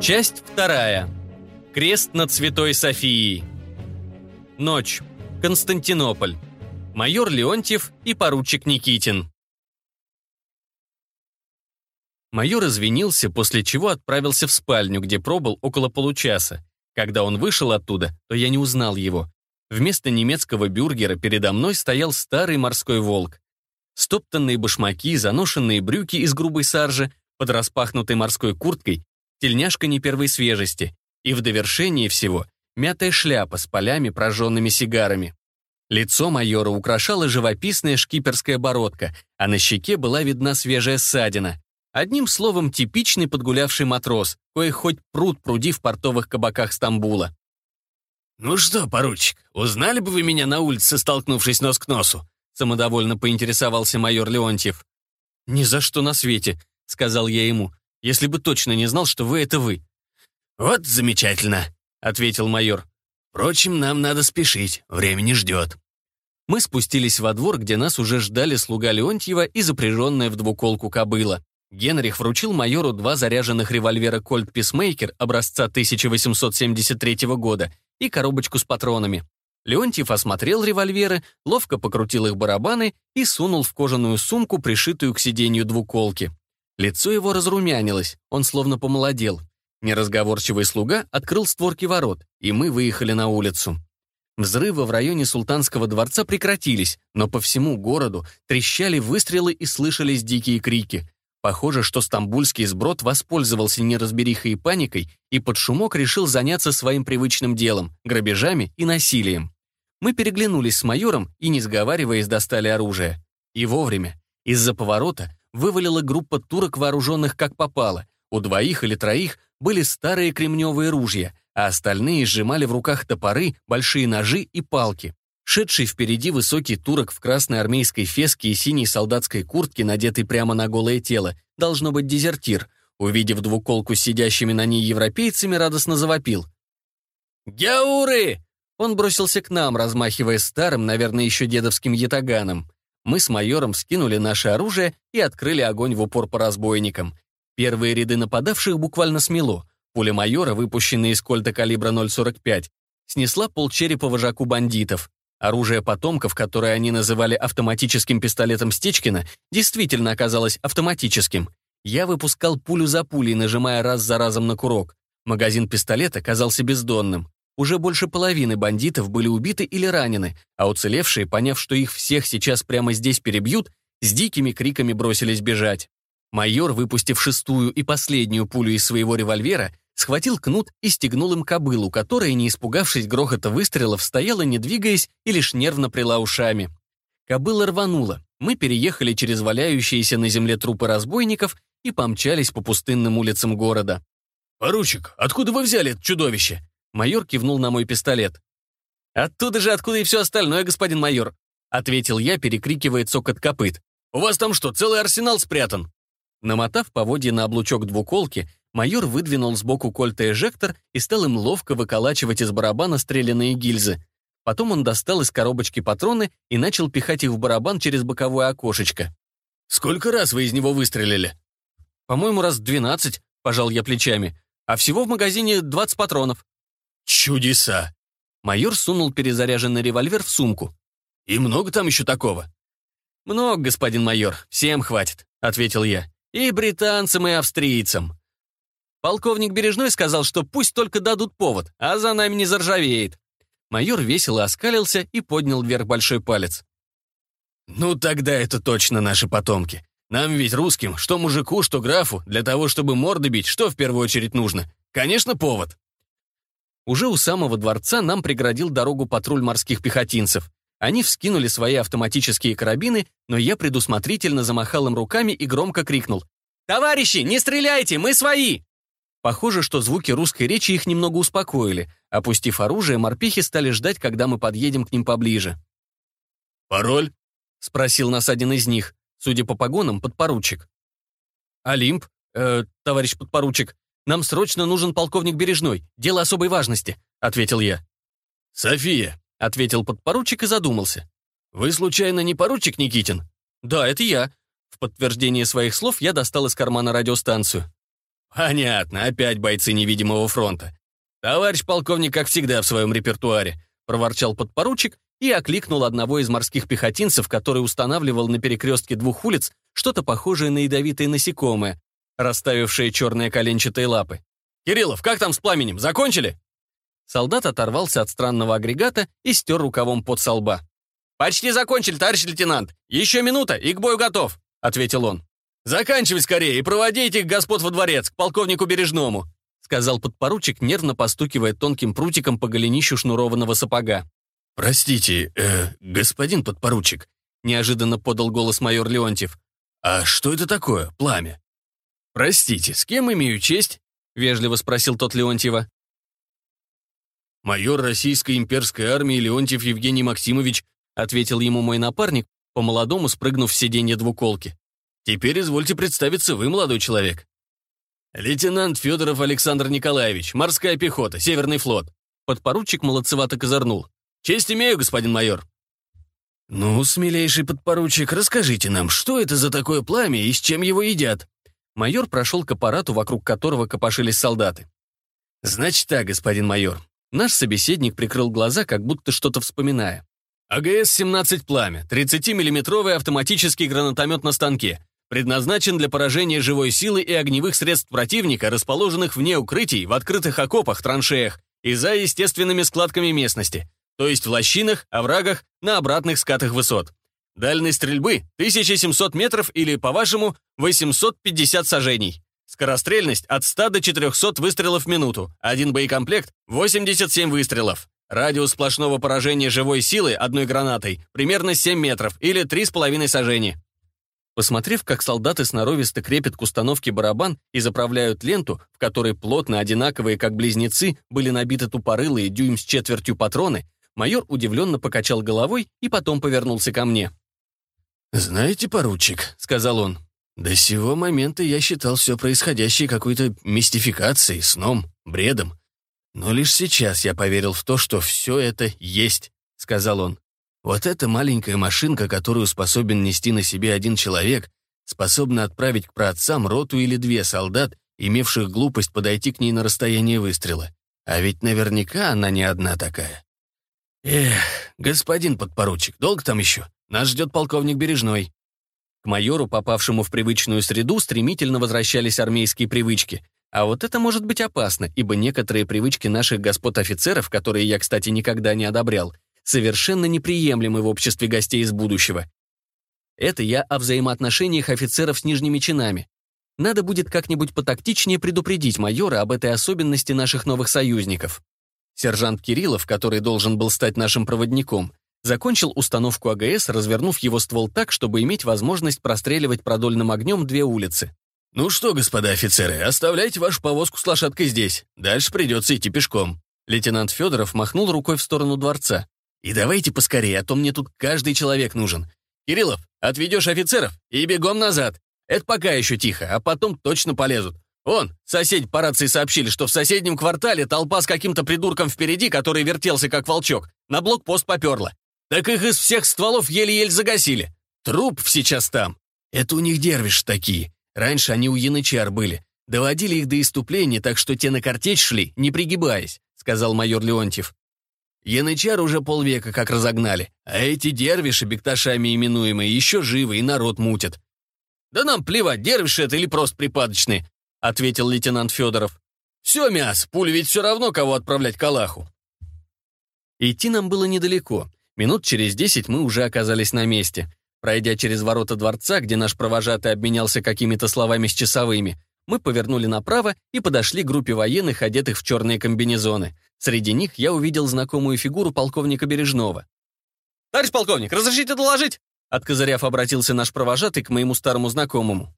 Часть вторая. Крест над Святой Софией. Ночь. Константинополь. Майор Леонтьев и поручик Никитин. Майор извинился, после чего отправился в спальню, где пробыл около получаса. Когда он вышел оттуда, то я не узнал его. Вместо немецкого бюргера передо мной стоял старый морской волк. Стоптанные башмаки, заношенные брюки из грубой саржи под распахнутой морской курткой тельняшка не первой свежести и в довершении всего мятая шляпа с полями, прожженными сигарами. Лицо майора украшала живописная шкиперская бородка, а на щеке была видна свежая ссадина. Одним словом, типичный подгулявший матрос, кое хоть пруд пруди в портовых кабаках Стамбула. «Ну что, поручик, узнали бы вы меня на улице, столкнувшись нос к носу?» самодовольно поинтересовался майор Леонтьев. «Ни за что на свете», — сказал я ему если бы точно не знал, что вы — это вы». «Вот замечательно», — ответил майор. «Впрочем, нам надо спешить, время не ждет». Мы спустились во двор, где нас уже ждали слуга Леонтьева и запряженная в двуколку кобыла. Генрих вручил майору два заряженных револьвера «Кольт Писмейкер» образца 1873 года и коробочку с патронами. Леонтьев осмотрел револьверы, ловко покрутил их барабаны и сунул в кожаную сумку, пришитую к сиденью двуколки. Лицо его разрумянилось, он словно помолодел. Неразговорчивый слуга открыл створки ворот, и мы выехали на улицу. Взрывы в районе Султанского дворца прекратились, но по всему городу трещали выстрелы и слышались дикие крики. Похоже, что стамбульский сброд воспользовался неразберихой и паникой и под шумок решил заняться своим привычным делом — грабежами и насилием. Мы переглянулись с майором и, не сговариваясь, достали оружие. И вовремя. Из-за поворота вывалила группа турок, вооруженных как попало. У двоих или троих были старые кремневые ружья, а остальные сжимали в руках топоры, большие ножи и палки. Шедший впереди высокий турок в красной армейской феске и синей солдатской куртке, надетый прямо на голое тело, должно быть дезертир. Увидев двуколку с сидящими на ней европейцами, радостно завопил. «Геуры!» Он бросился к нам, размахивая старым, наверное, еще дедовским ятаганом мы с майором скинули наше оружие и открыли огонь в упор по разбойникам. Первые ряды нападавших буквально смело. Пуля майора, выпущенная из кольта калибра 0,45, снесла полчерепа вожаку бандитов. Оружие потомков, которое они называли автоматическим пистолетом Стечкина, действительно оказалось автоматическим. Я выпускал пулю за пулей, нажимая раз за разом на курок. Магазин пистолета казался бездонным. Уже больше половины бандитов были убиты или ранены, а уцелевшие, поняв, что их всех сейчас прямо здесь перебьют, с дикими криками бросились бежать. Майор, выпустив шестую и последнюю пулю из своего револьвера, схватил кнут и стегнул им кобылу, которая, не испугавшись грохота выстрелов, стояла, не двигаясь, и лишь нервно прила ушами. Кобыла рванула. Мы переехали через валяющиеся на земле трупы разбойников и помчались по пустынным улицам города. «Поручик, откуда вы взяли это чудовище?» Майор кивнул на мой пистолет. «Оттуда же, откуда и все остальное, господин майор», ответил я, перекрикивая цокот копыт. «У вас там что, целый арсенал спрятан?» Намотав поводья на облучок двуколки, майор выдвинул сбоку кольт-эжектор и стал им ловко выколачивать из барабана стреляные гильзы. Потом он достал из коробочки патроны и начал пихать их в барабан через боковое окошечко. «Сколько раз вы из него выстрелили?» «По-моему, раз двенадцать», — пожал я плечами. «А всего в магазине двадцать патронов». «Чудеса!» Майор сунул перезаряженный револьвер в сумку. «И много там еще такого?» «Много, господин майор, всем хватит», — ответил я. «И британцам, и австрийцам». Полковник Бережной сказал, что пусть только дадут повод, а за нами не заржавеет. Майор весело оскалился и поднял вверх большой палец. «Ну тогда это точно наши потомки. Нам ведь русским, что мужику, что графу, для того, чтобы морды бить, что в первую очередь нужно? Конечно, повод». Уже у самого дворца нам преградил дорогу патруль морских пехотинцев. Они вскинули свои автоматические карабины, но я предусмотрительно замахал им руками и громко крикнул. «Товарищи, не стреляйте, мы свои!» Похоже, что звуки русской речи их немного успокоили. Опустив оружие, морпехи стали ждать, когда мы подъедем к ним поближе. «Пароль?» — спросил нас один из них. Судя по погонам, подпоручик. «Олимп, э, товарищ подпоручик, нам срочно нужен полковник Бережной. Дело особой важности», — ответил я. «София», — ответил подпоручик и задумался. «Вы, случайно, не поручик Никитин?» «Да, это я». В подтверждение своих слов я достал из кармана радиостанцию. «Понятно, опять бойцы невидимого фронта. Товарищ полковник, как всегда, в своем репертуаре», — проворчал подпоручик и окликнул одного из морских пехотинцев, который устанавливал на перекрестке двух улиц что-то похожее на ядовитое насекомое, расставившие черные коленчатые лапы. «Кириллов, как там с пламенем? Закончили?» Солдат оторвался от странного агрегата и стер рукавом под солба. «Почти закончили, товарищ лейтенант. Еще минута, и к бою готов», — ответил он. «Заканчивай скорее и проводи этих господ во дворец, к полковнику Бережному», — сказал подпоручик, нервно постукивая тонким прутиком по голенищу шнурованного сапога. «Простите, э, господин подпоручик», — неожиданно подал голос майор Леонтьев. «А что это такое, пламя? «Простите, с кем имею честь?» — вежливо спросил тот Леонтьева. «Майор Российской имперской армии Леонтьев Евгений Максимович», — ответил ему мой напарник, по-молодому спрыгнув с сиденья двуколки. «Теперь извольте представиться вы, молодой человек». «Лейтенант Федоров Александр Николаевич, морская пехота, Северный флот». Подпоручик молодцевато козырнул. «Честь имею, господин майор». «Ну, смелейший подпоручик, расскажите нам, что это за такое пламя и с чем его едят?» Майор прошел к аппарату, вокруг которого копошились солдаты. «Значит так, господин майор». Наш собеседник прикрыл глаза, как будто что-то вспоминая. АГС-17 «Пламя», 30-миллиметровый автоматический гранатомет на станке, предназначен для поражения живой силы и огневых средств противника, расположенных вне укрытий, в открытых окопах, траншеях и за естественными складками местности, то есть в лощинах, оврагах, на обратных скатах высот. Дальность стрельбы — 1700 метров или, по-вашему, 850 сажений. Скорострельность от 100 до 400 выстрелов в минуту. Один боекомплект — 87 выстрелов. Радиус сплошного поражения живой силы одной гранатой — примерно 7 метров или 3,5 сажения. Посмотрев, как солдаты сноровисто крепят к установке барабан и заправляют ленту, в которой плотно одинаковые, как близнецы, были набиты тупорылые дюйм с четвертью патроны, майор удивленно покачал головой и потом повернулся ко мне. «Знаете, поручик», — сказал он, — «до сего момента я считал все происходящее какой-то мистификацией, сном, бредом. Но лишь сейчас я поверил в то, что все это есть», — сказал он. «Вот эта маленькая машинка, которую способен нести на себе один человек, способна отправить к праотцам роту или две солдат, имевших глупость подойти к ней на расстояние выстрела. А ведь наверняка она не одна такая». «Эх, господин подпоручик, долго там еще?» Нас ждет полковник Бережной». К майору, попавшему в привычную среду, стремительно возвращались армейские привычки. А вот это может быть опасно, ибо некоторые привычки наших господ-офицеров, которые я, кстати, никогда не одобрял, совершенно неприемлемы в обществе гостей из будущего. Это я о взаимоотношениях офицеров с нижними чинами. Надо будет как-нибудь потактичнее предупредить майора об этой особенности наших новых союзников. Сержант Кириллов, который должен был стать нашим проводником, Закончил установку АГС, развернув его ствол так, чтобы иметь возможность простреливать продольным огнем две улицы. «Ну что, господа офицеры, оставляйте вашу повозку с лошадкой здесь. Дальше придется идти пешком». Лейтенант Федоров махнул рукой в сторону дворца. «И давайте поскорее, а то мне тут каждый человек нужен. Кириллов, отведешь офицеров и бегом назад. Это пока еще тихо, а потом точно полезут. Он, соседи по рации сообщили, что в соседнем квартале толпа с каким-то придурком впереди, который вертелся как волчок, на блокпост поперла. Так их из всех стволов еле-еле загасили. Труп сейчас там. Это у них дервиш такие. Раньше они у янычар были. Доводили их до иступления, так что те на картечь шли, не пригибаясь», — сказал майор Леонтьев. Янычар уже полвека как разогнали, а эти дервиши, бекташами именуемые, еще живы и народ мутят. «Да нам плевать, дервиши это или просто припадочные», — ответил лейтенант Федоров. «Все, мясо, пуль ведь все равно, кого отправлять к Аллаху». Идти нам было недалеко. Минут через десять мы уже оказались на месте. Пройдя через ворота дворца, где наш провожатый обменялся какими-то словами с часовыми, мы повернули направо и подошли к группе военных, одетых в черные комбинезоны. Среди них я увидел знакомую фигуру полковника Бережного. «Товарищ полковник, разрешите доложить?» От обратился наш провожатый к моему старому знакомому.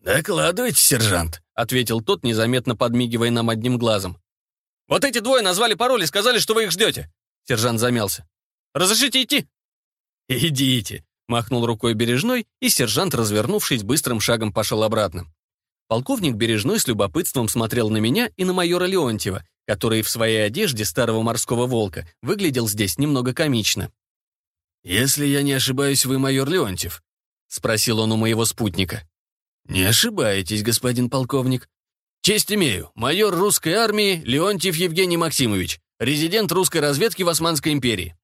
«Докладывайте, сержант», — ответил тот, незаметно подмигивая нам одним глазом. «Вот эти двое назвали пароль и сказали, что вы их ждете». Сержант замялся. Разрешите идти?» «Идите», — махнул рукой Бережной, и сержант, развернувшись, быстрым шагом пошел обратно. Полковник Бережной с любопытством смотрел на меня и на майора Леонтьева, который в своей одежде старого морского волка выглядел здесь немного комично. «Если я не ошибаюсь, вы майор Леонтьев?» — спросил он у моего спутника. «Не ошибаетесь, господин полковник. Честь имею, майор русской армии Леонтьев Евгений Максимович, резидент русской разведки в Османской империи.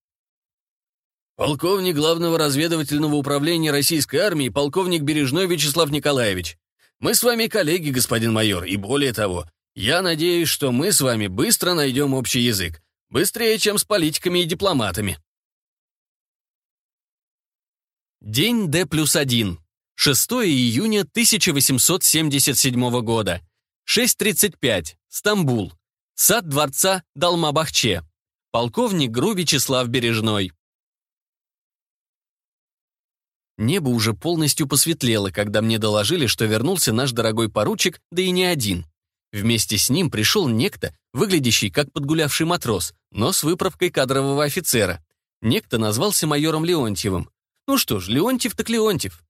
«Полковник Главного разведывательного управления Российской армии, полковник Бережной Вячеслав Николаевич. Мы с вами коллеги, господин майор, и более того, я надеюсь, что мы с вами быстро найдем общий язык. Быстрее, чем с политиками и дипломатами». День Д плюс 1. 6 июня 1877 года. 6.35. Стамбул. Сад дворца Далмабахче. Полковник ГРУ Вячеслав Бережной. Небо уже полностью посветлело, когда мне доложили, что вернулся наш дорогой поручик, да и не один. Вместе с ним пришел некто, выглядящий как подгулявший матрос, но с выправкой кадрового офицера. Некто назвался майором Леонтьевым. Ну что ж, Леонтьев так Леонтьев.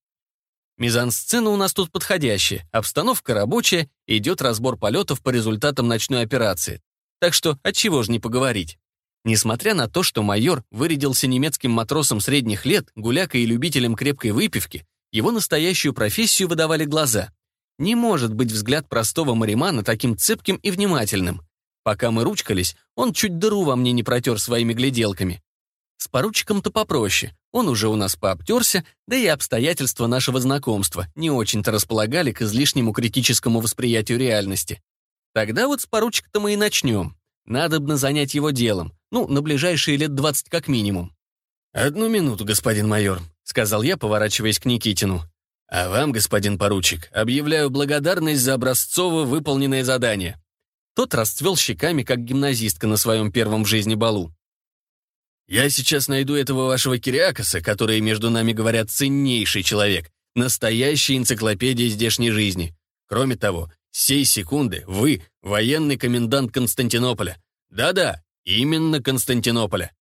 Мизансцена у нас тут подходящая, обстановка рабочая, идет разбор полетов по результатам ночной операции. Так что от чего же не поговорить. Несмотря на то, что майор вырядился немецким матросом средних лет, гулякой и любителем крепкой выпивки, его настоящую профессию выдавали глаза. Не может быть взгляд простого маримана таким цепким и внимательным. Пока мы ручкались, он чуть дыру во мне не протер своими гляделками. С поручиком-то попроще, он уже у нас пообтерся, да и обстоятельства нашего знакомства не очень-то располагали к излишнему критическому восприятию реальности. Тогда вот с поручика-то мы и начнем. Надобно занять его делом. Ну, на ближайшие лет двадцать как минимум. «Одну минуту, господин майор», — сказал я, поворачиваясь к Никитину. «А вам, господин поручик, объявляю благодарность за образцово выполненное задание». Тот расцвел щеками, как гимназистка на своем первом в жизни балу. «Я сейчас найду этого вашего Кириакоса, который, между нами говорят, ценнейший человек, настоящая энциклопедия здешней жизни. Кроме того, сей секунды вы — военный комендант Константинополя. Да-да, именно Константинополя.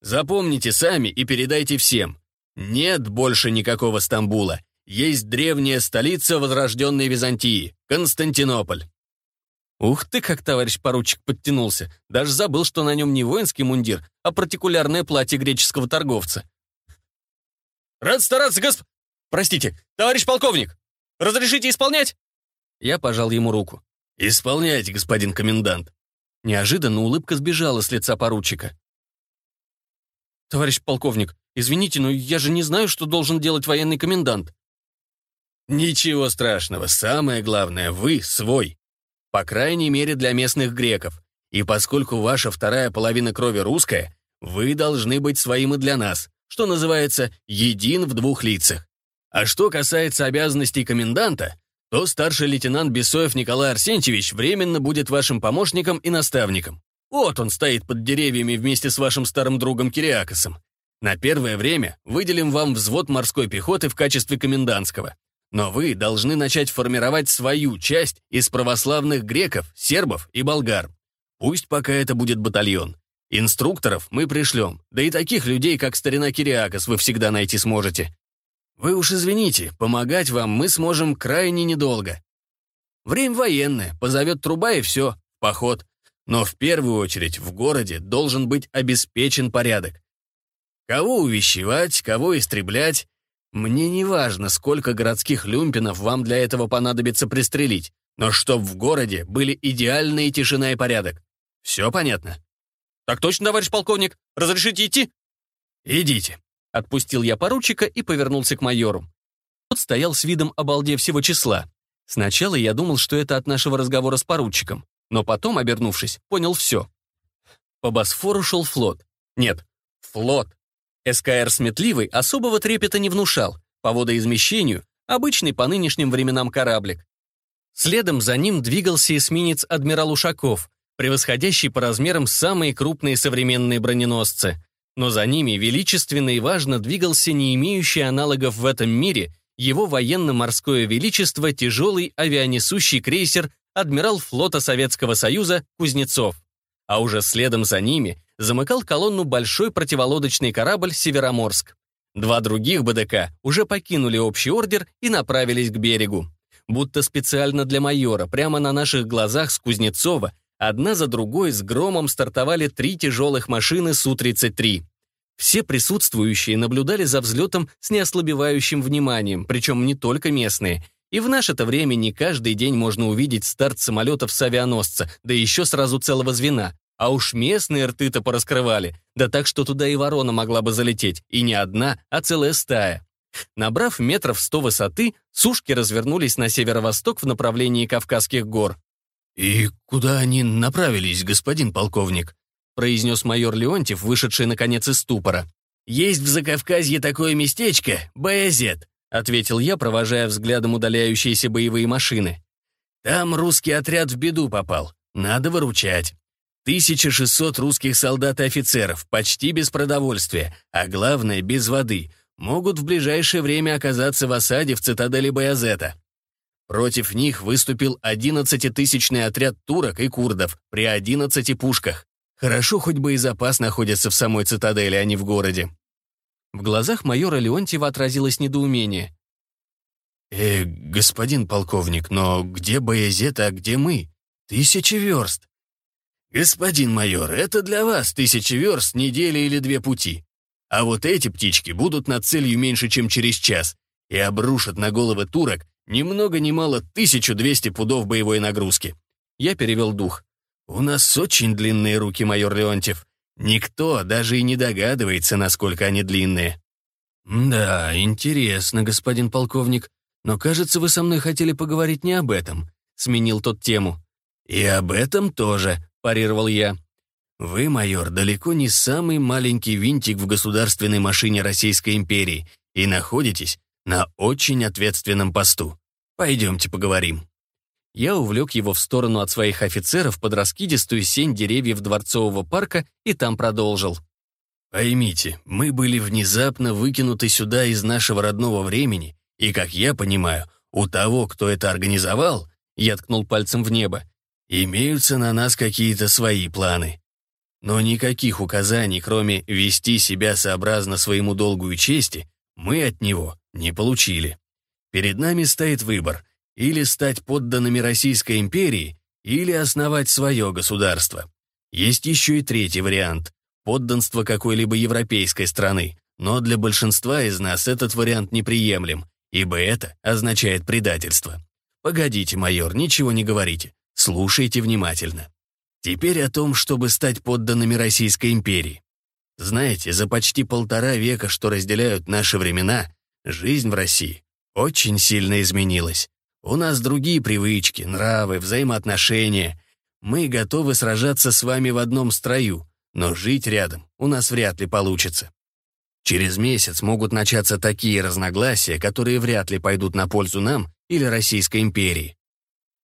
Запомните сами и передайте всем. Нет больше никакого Стамбула. Есть древняя столица возрожденной Византии — Константинополь. Ух ты, как товарищ поручик подтянулся. Даже забыл, что на нем не воинский мундир, а партикулярное платье греческого торговца. Рад стараться, госп... Простите, товарищ полковник, разрешите исполнять? Я пожал ему руку. «Исполняйте, господин комендант!» Неожиданно улыбка сбежала с лица поручика. «Товарищ полковник, извините, но я же не знаю, что должен делать военный комендант». «Ничего страшного, самое главное, вы свой. По крайней мере, для местных греков. И поскольку ваша вторая половина крови русская, вы должны быть своим и для нас, что называется «един в двух лицах». А что касается обязанностей коменданта, то старший лейтенант Бесоев Николай Арсентьевич временно будет вашим помощником и наставником. Вот он стоит под деревьями вместе с вашим старым другом Кириакосом. На первое время выделим вам взвод морской пехоты в качестве комендантского. Но вы должны начать формировать свою часть из православных греков, сербов и болгар. Пусть пока это будет батальон. Инструкторов мы пришлем, да и таких людей, как старина Кириакос, вы всегда найти сможете. Вы уж извините, помогать вам мы сможем крайне недолго. Время военное, позовет труба и все, поход. Но в первую очередь в городе должен быть обеспечен порядок. Кого увещевать, кого истреблять. Мне не важно, сколько городских люмпинов вам для этого понадобится пристрелить, но чтоб в городе были идеальные тишина и порядок. Все понятно? Так точно, товарищ полковник. Разрешите идти? Идите. Отпустил я поручика и повернулся к майору. Тот стоял с видом обалдевшего числа. Сначала я думал, что это от нашего разговора с поручиком, но потом, обернувшись, понял все. По Босфору шел флот. Нет, флот. СКР «Сметливый» особого трепета не внушал. По водоизмещению — обычный по нынешним временам кораблик. Следом за ним двигался эсминец «Адмирал Ушаков», превосходящий по размерам самые крупные современные броненосцы но за ними величественно и важно двигался не имеющий аналогов в этом мире его военно-морское величество тяжелый авианесущий крейсер адмирал флота Советского Союза Кузнецов. А уже следом за ними замыкал колонну большой противолодочный корабль «Североморск». Два других БДК уже покинули общий ордер и направились к берегу. Будто специально для майора, прямо на наших глазах с Кузнецова Одна за другой с громом стартовали три тяжелых машины Су-33. Все присутствующие наблюдали за взлетом с неослабевающим вниманием, причем не только местные. И в наше-то время не каждый день можно увидеть старт самолетов с авианосца, да еще сразу целого звена. А уж местные рты-то пораскрывали, да так, что туда и ворона могла бы залететь, и не одна, а целая стая. Набрав метров сто высоты, сушки развернулись на северо-восток в направлении Кавказских гор. «И куда они направились, господин полковник?» произнес майор Леонтьев, вышедший, наконец, из ступора. «Есть в Закавказье такое местечко, Баязет», ответил я, провожая взглядом удаляющиеся боевые машины. «Там русский отряд в беду попал. Надо выручать. 1600 русских солдат и офицеров, почти без продовольствия, а главное, без воды, могут в ближайшее время оказаться в осаде в цитадели Баязета. Против них выступил 11-тысячный отряд турок и курдов при 11 пушках. Хорошо, хоть бы и запас находится в самой цитадели, а не в городе. В глазах майора Леонтьева отразилось недоумение. «Э, господин полковник, но где Боязет, а где мы? Тысячи верст!» «Господин майор, это для вас тысячи верст, недели или две пути. А вот эти птички будут над целью меньше, чем через час, и обрушат на головы турок ни много ни мало 1200 пудов боевой нагрузки. Я перевел дух. «У нас очень длинные руки, майор Леонтьев. Никто даже и не догадывается, насколько они длинные». «Да, интересно, господин полковник. Но, кажется, вы со мной хотели поговорить не об этом», — сменил тот тему. «И об этом тоже», — парировал я. «Вы, майор, далеко не самый маленький винтик в государственной машине Российской империи и находитесь на очень ответственном посту. «Пойдемте поговорим». Я увлек его в сторону от своих офицеров под раскидистую сень деревьев Дворцового парка и там продолжил. «Поймите, мы были внезапно выкинуты сюда из нашего родного времени, и, как я понимаю, у того, кто это организовал, я ткнул пальцем в небо, имеются на нас какие-то свои планы. Но никаких указаний, кроме вести себя сообразно своему долгу и чести, мы от него не получили. Перед нами стоит выбор – или стать подданными Российской империи, или основать свое государство. Есть еще и третий вариант – подданство какой-либо европейской страны, но для большинства из нас этот вариант неприемлем, ибо это означает предательство. Погодите, майор, ничего не говорите. Слушайте внимательно. Теперь о том, чтобы стать подданными Российской империи. Знаете, за почти полтора века, что разделяют наши времена, жизнь в России очень сильно изменилось. У нас другие привычки, нравы, взаимоотношения. Мы готовы сражаться с вами в одном строю, но жить рядом у нас вряд ли получится. Через месяц могут начаться такие разногласия, которые вряд ли пойдут на пользу нам или Российской империи.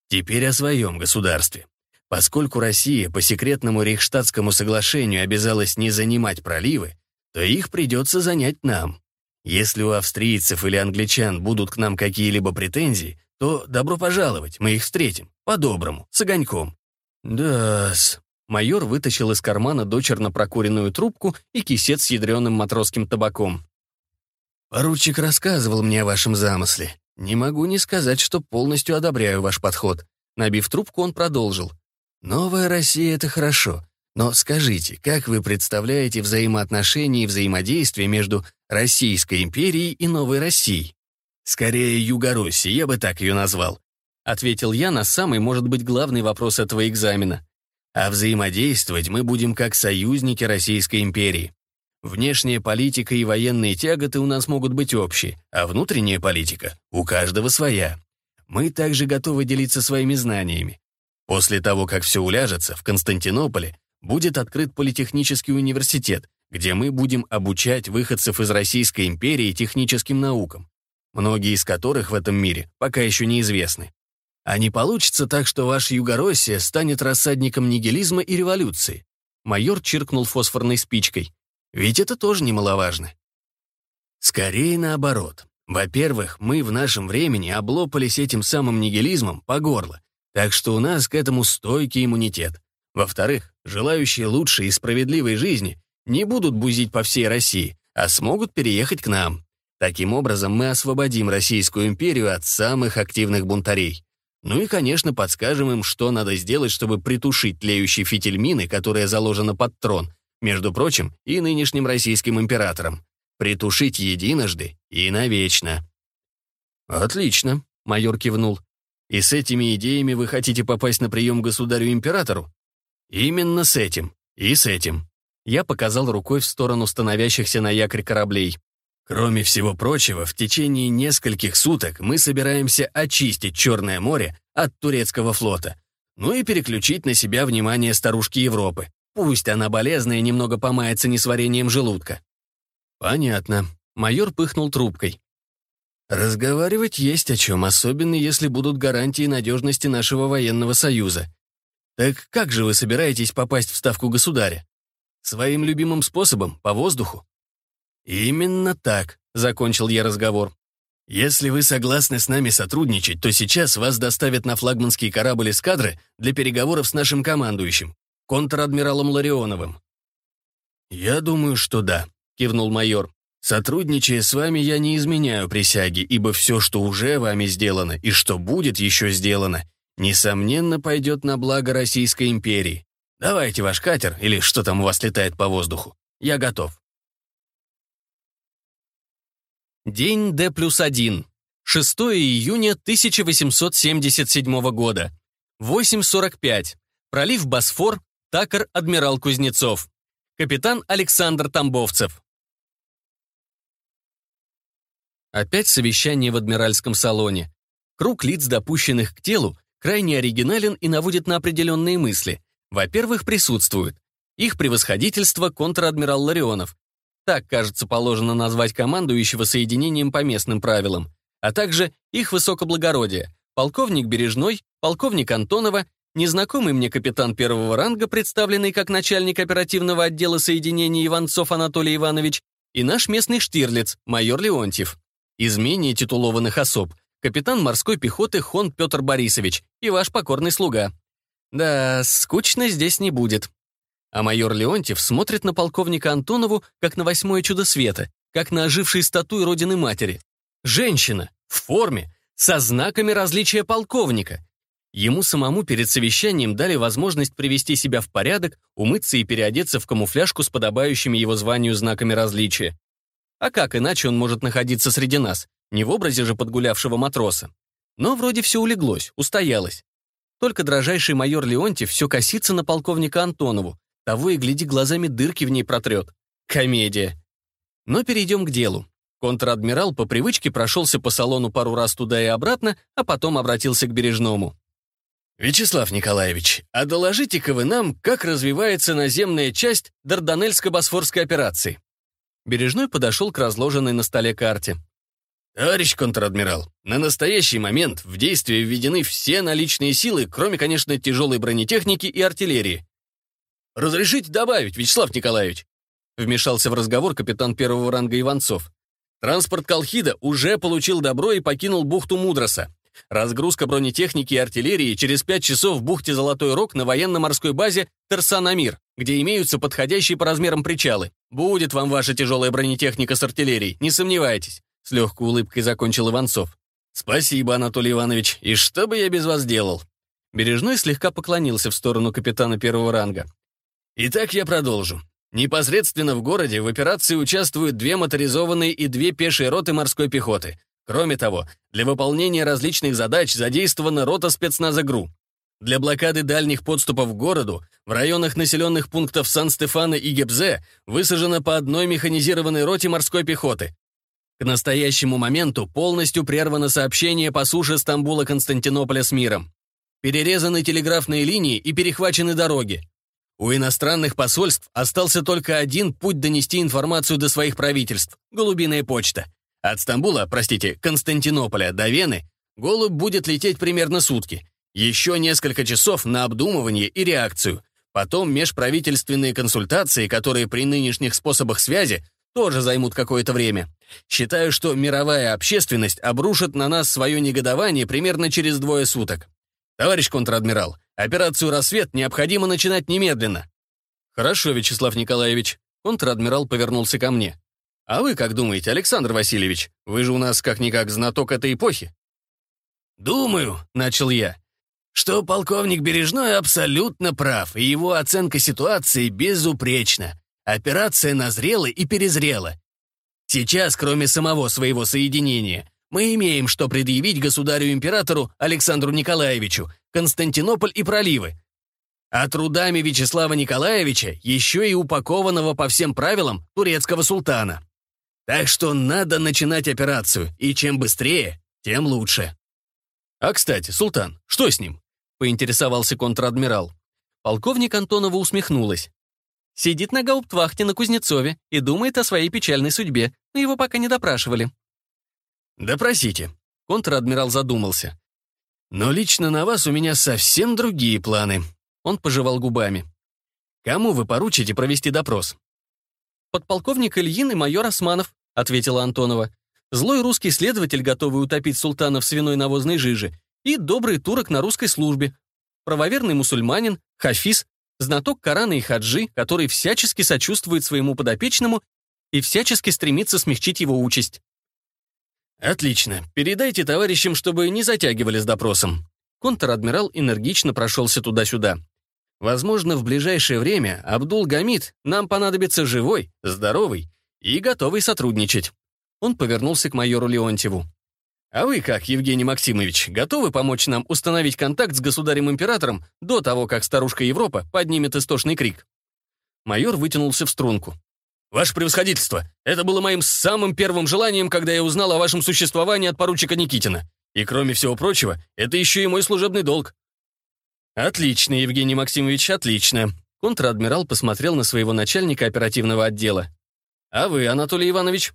Теперь о своем государстве. Поскольку Россия по секретному Рейхштадтскому соглашению обязалась не занимать проливы, то их придется занять нам. Если у австрийцев или англичан будут к нам какие-либо претензии, то добро пожаловать, мы их встретим. По-доброму, с огоньком». «Да-с». Майор вытащил из кармана дочерно прокуренную трубку и кисет с ядреным матросским табаком. «Поручик рассказывал мне о вашем замысле. Не могу не сказать, что полностью одобряю ваш подход». Набив трубку, он продолжил. «Новая Россия — это хорошо. Но скажите, как вы представляете взаимоотношения и взаимодействие между Российской империей и Новой Россией? Скорее, Юго-России, я бы так ее назвал. Ответил я на самый, может быть, главный вопрос этого экзамена. А взаимодействовать мы будем как союзники Российской империи. Внешняя политика и военные тяготы у нас могут быть общие, а внутренняя политика у каждого своя. Мы также готовы делиться своими знаниями. После того, как все уляжется, в Константинополе будет открыт политехнический университет, где мы будем обучать выходцев из Российской империи техническим наукам, многие из которых в этом мире пока еще неизвестны. А не получится так, что ваша Югороссия станет рассадником нигилизма и революции. Майор чиркнул фосфорной спичкой. Ведь это тоже немаловажно. Скорее наоборот. Во-первых, мы в нашем времени облопались этим самым нигилизмом по горло, так что у нас к этому стойкий иммунитет. Во-вторых, желающие лучшей и справедливой жизни не будут бузить по всей России, а смогут переехать к нам. Таким образом, мы освободим Российскую империю от самых активных бунтарей. Ну и, конечно, подскажем им, что надо сделать, чтобы притушить тлеющий фитиль мины, которая заложена под трон, между прочим, и нынешним российским императором. Притушить единожды и навечно. «Отлично», — майор кивнул. «И с этими идеями вы хотите попасть на прием государю-императору?» «Именно с этим. И с этим». Я показал рукой в сторону становящихся на якорь кораблей. «Кроме всего прочего, в течение нескольких суток мы собираемся очистить Черное море от турецкого флота, ну и переключить на себя внимание старушки Европы. Пусть она болезная и немного помается несварением желудка». «Понятно». Майор пыхнул трубкой. «Разговаривать есть о чем, особенно если будут гарантии надежности нашего военного союза. Так как же вы собираетесь попасть в ставку государя? Своим любимым способом, по воздуху? Именно так, закончил я разговор. Если вы согласны с нами сотрудничать, то сейчас вас доставят на флагманский корабль эскадры для переговоров с нашим командующим, контр-адмиралом Ларионовым. Я думаю, что да, кивнул майор. Сотрудничая с вами, я не изменяю присяги, ибо все, что уже вами сделано и что будет еще сделано, несомненно, пойдет на благо Российской империи. Давайте ваш катер, или что там у вас летает по воздуху. Я готов. День Д плюс 1. 6 июня 1877 года. 8.45. Пролив Босфор, Такар, адмирал Кузнецов. Капитан Александр Тамбовцев. Опять совещание в адмиральском салоне. Круг лиц, допущенных к телу, крайне оригинален и наводит на определенные мысли. Во-первых, присутствуют. Их превосходительство контр-адмирал Ларионов. Так, кажется, положено назвать командующего соединением по местным правилам. А также их высокоблагородие. Полковник Бережной, полковник Антонова, незнакомый мне капитан первого ранга, представленный как начальник оперативного отдела соединения Иванцов Анатолий Иванович, и наш местный штирлиц, майор Леонтьев. Из менее титулованных особ – капитан морской пехоты Хон Петр Борисович и ваш покорный слуга. Да, скучно здесь не будет. А майор Леонтьев смотрит на полковника Антонову как на восьмое чудо света, как на ожившей статуи родины матери. Женщина, в форме, со знаками различия полковника. Ему самому перед совещанием дали возможность привести себя в порядок, умыться и переодеться в камуфляжку с подобающими его званию знаками различия. А как иначе он может находиться среди нас, не в образе же подгулявшего матроса? Но вроде все улеглось, устоялось. Только дрожайший майор Леонтьев все косится на полковника Антонову, того и гляди глазами дырки в ней протрет. Комедия. Но перейдем к делу. Контр-адмирал по привычке прошелся по салону пару раз туда и обратно, а потом обратился к Бережному. «Вячеслав Николаевич, а доложите-ка вы нам, как развивается наземная часть Дарданельско-Босфорской операции?» Бережной подошел к разложенной на столе карте. «Товарищ контр-адмирал, на настоящий момент в действие введены все наличные силы, кроме, конечно, тяжелой бронетехники и артиллерии». «Разрешите добавить, Вячеслав Николаевич?» Вмешался в разговор капитан первого ранга Иванцов. «Транспорт Колхида уже получил добро и покинул бухту Мудроса. Разгрузка бронетехники и артиллерии через пять часов в бухте Золотой Рог на военно-морской базе Терсанамир, где имеются подходящие по размерам причалы. Будет вам ваша тяжелая бронетехника с артиллерией, не сомневайтесь. — с легкой улыбкой закончил Иванцов. «Спасибо, Анатолий Иванович, и что бы я без вас делал?» Бережной слегка поклонился в сторону капитана первого ранга. «Итак, я продолжу. Непосредственно в городе в операции участвуют две моторизованные и две пешие роты морской пехоты. Кроме того, для выполнения различных задач задействована рота спецназа ГРУ. Для блокады дальних подступов к городу в районах населенных пунктов Сан-Стефана и Гебзе высажено по одной механизированной роте морской пехоты, к настоящему моменту полностью прервано сообщение по суше Стамбула-Константинополя с миром. Перерезаны телеграфные линии и перехвачены дороги. У иностранных посольств остался только один путь донести информацию до своих правительств – голубиная почта. От Стамбула, простите, Константинополя до Вены голубь будет лететь примерно сутки. Еще несколько часов на обдумывание и реакцию. Потом межправительственные консультации, которые при нынешних способах связи тоже займут какое-то время. Считаю, что мировая общественность обрушит на нас свое негодование примерно через двое суток. Товарищ контр-адмирал, операцию «Рассвет» необходимо начинать немедленно. Хорошо, Вячеслав Николаевич. Контр-адмирал повернулся ко мне. А вы как думаете, Александр Васильевич? Вы же у нас как-никак знаток этой эпохи. Думаю, начал я, что полковник Бережной абсолютно прав, и его оценка ситуации безупречна. Операция назрела и перезрела. Сейчас, кроме самого своего соединения, мы имеем, что предъявить государю-императору Александру Николаевичу, Константинополь и проливы. А трудами Вячеслава Николаевича еще и упакованного по всем правилам турецкого султана. Так что надо начинать операцию, и чем быстрее, тем лучше. А, кстати, султан, что с ним? Поинтересовался контр-адмирал. Полковник Антонова усмехнулась. Сидит на гауптвахте на Кузнецове и думает о своей печальной судьбе, но его пока не допрашивали». «Допросите», — контр-адмирал задумался. «Но лично на вас у меня совсем другие планы», — он пожевал губами. «Кому вы поручите провести допрос?» «Подполковник Ильин и майор Османов», — ответила Антонова. «Злой русский следователь, готовый утопить султана в свиной навозной жиже, и добрый турок на русской службе, правоверный мусульманин, хафиз, знаток Корана и Хаджи, который всячески сочувствует своему подопечному и всячески стремится смягчить его участь. «Отлично. Передайте товарищам, чтобы не затягивали с допросом». Контр-адмирал энергично прошелся туда-сюда. «Возможно, в ближайшее время Абдул-Гамид нам понадобится живой, здоровый и готовый сотрудничать». Он повернулся к майору Леонтьеву. А вы как, Евгений Максимович, готовы помочь нам установить контакт с государем-императором до того, как старушка Европа поднимет истошный крик?» Майор вытянулся в струнку. «Ваше превосходительство, это было моим самым первым желанием, когда я узнал о вашем существовании от поручика Никитина. И кроме всего прочего, это еще и мой служебный долг». «Отлично, Евгений Максимович, отлично». Контр-адмирал посмотрел на своего начальника оперативного отдела. «А вы, Анатолий Иванович?»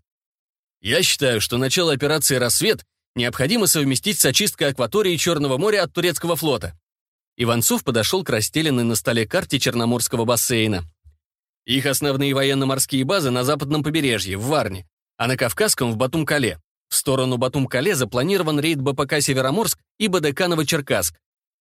«Я считаю, что начало операции «Рассвет» Необходимо совместить с очисткой акватории Черного моря от турецкого флота. Иванцов подошел к расстеленной на столе карте Черноморского бассейна. Их основные военно-морские базы на западном побережье, в Варне, а на Кавказском — в Батум-Кале. В сторону Батум-Кале запланирован рейд БПК «Североморск» и БДК «Новочеркасск».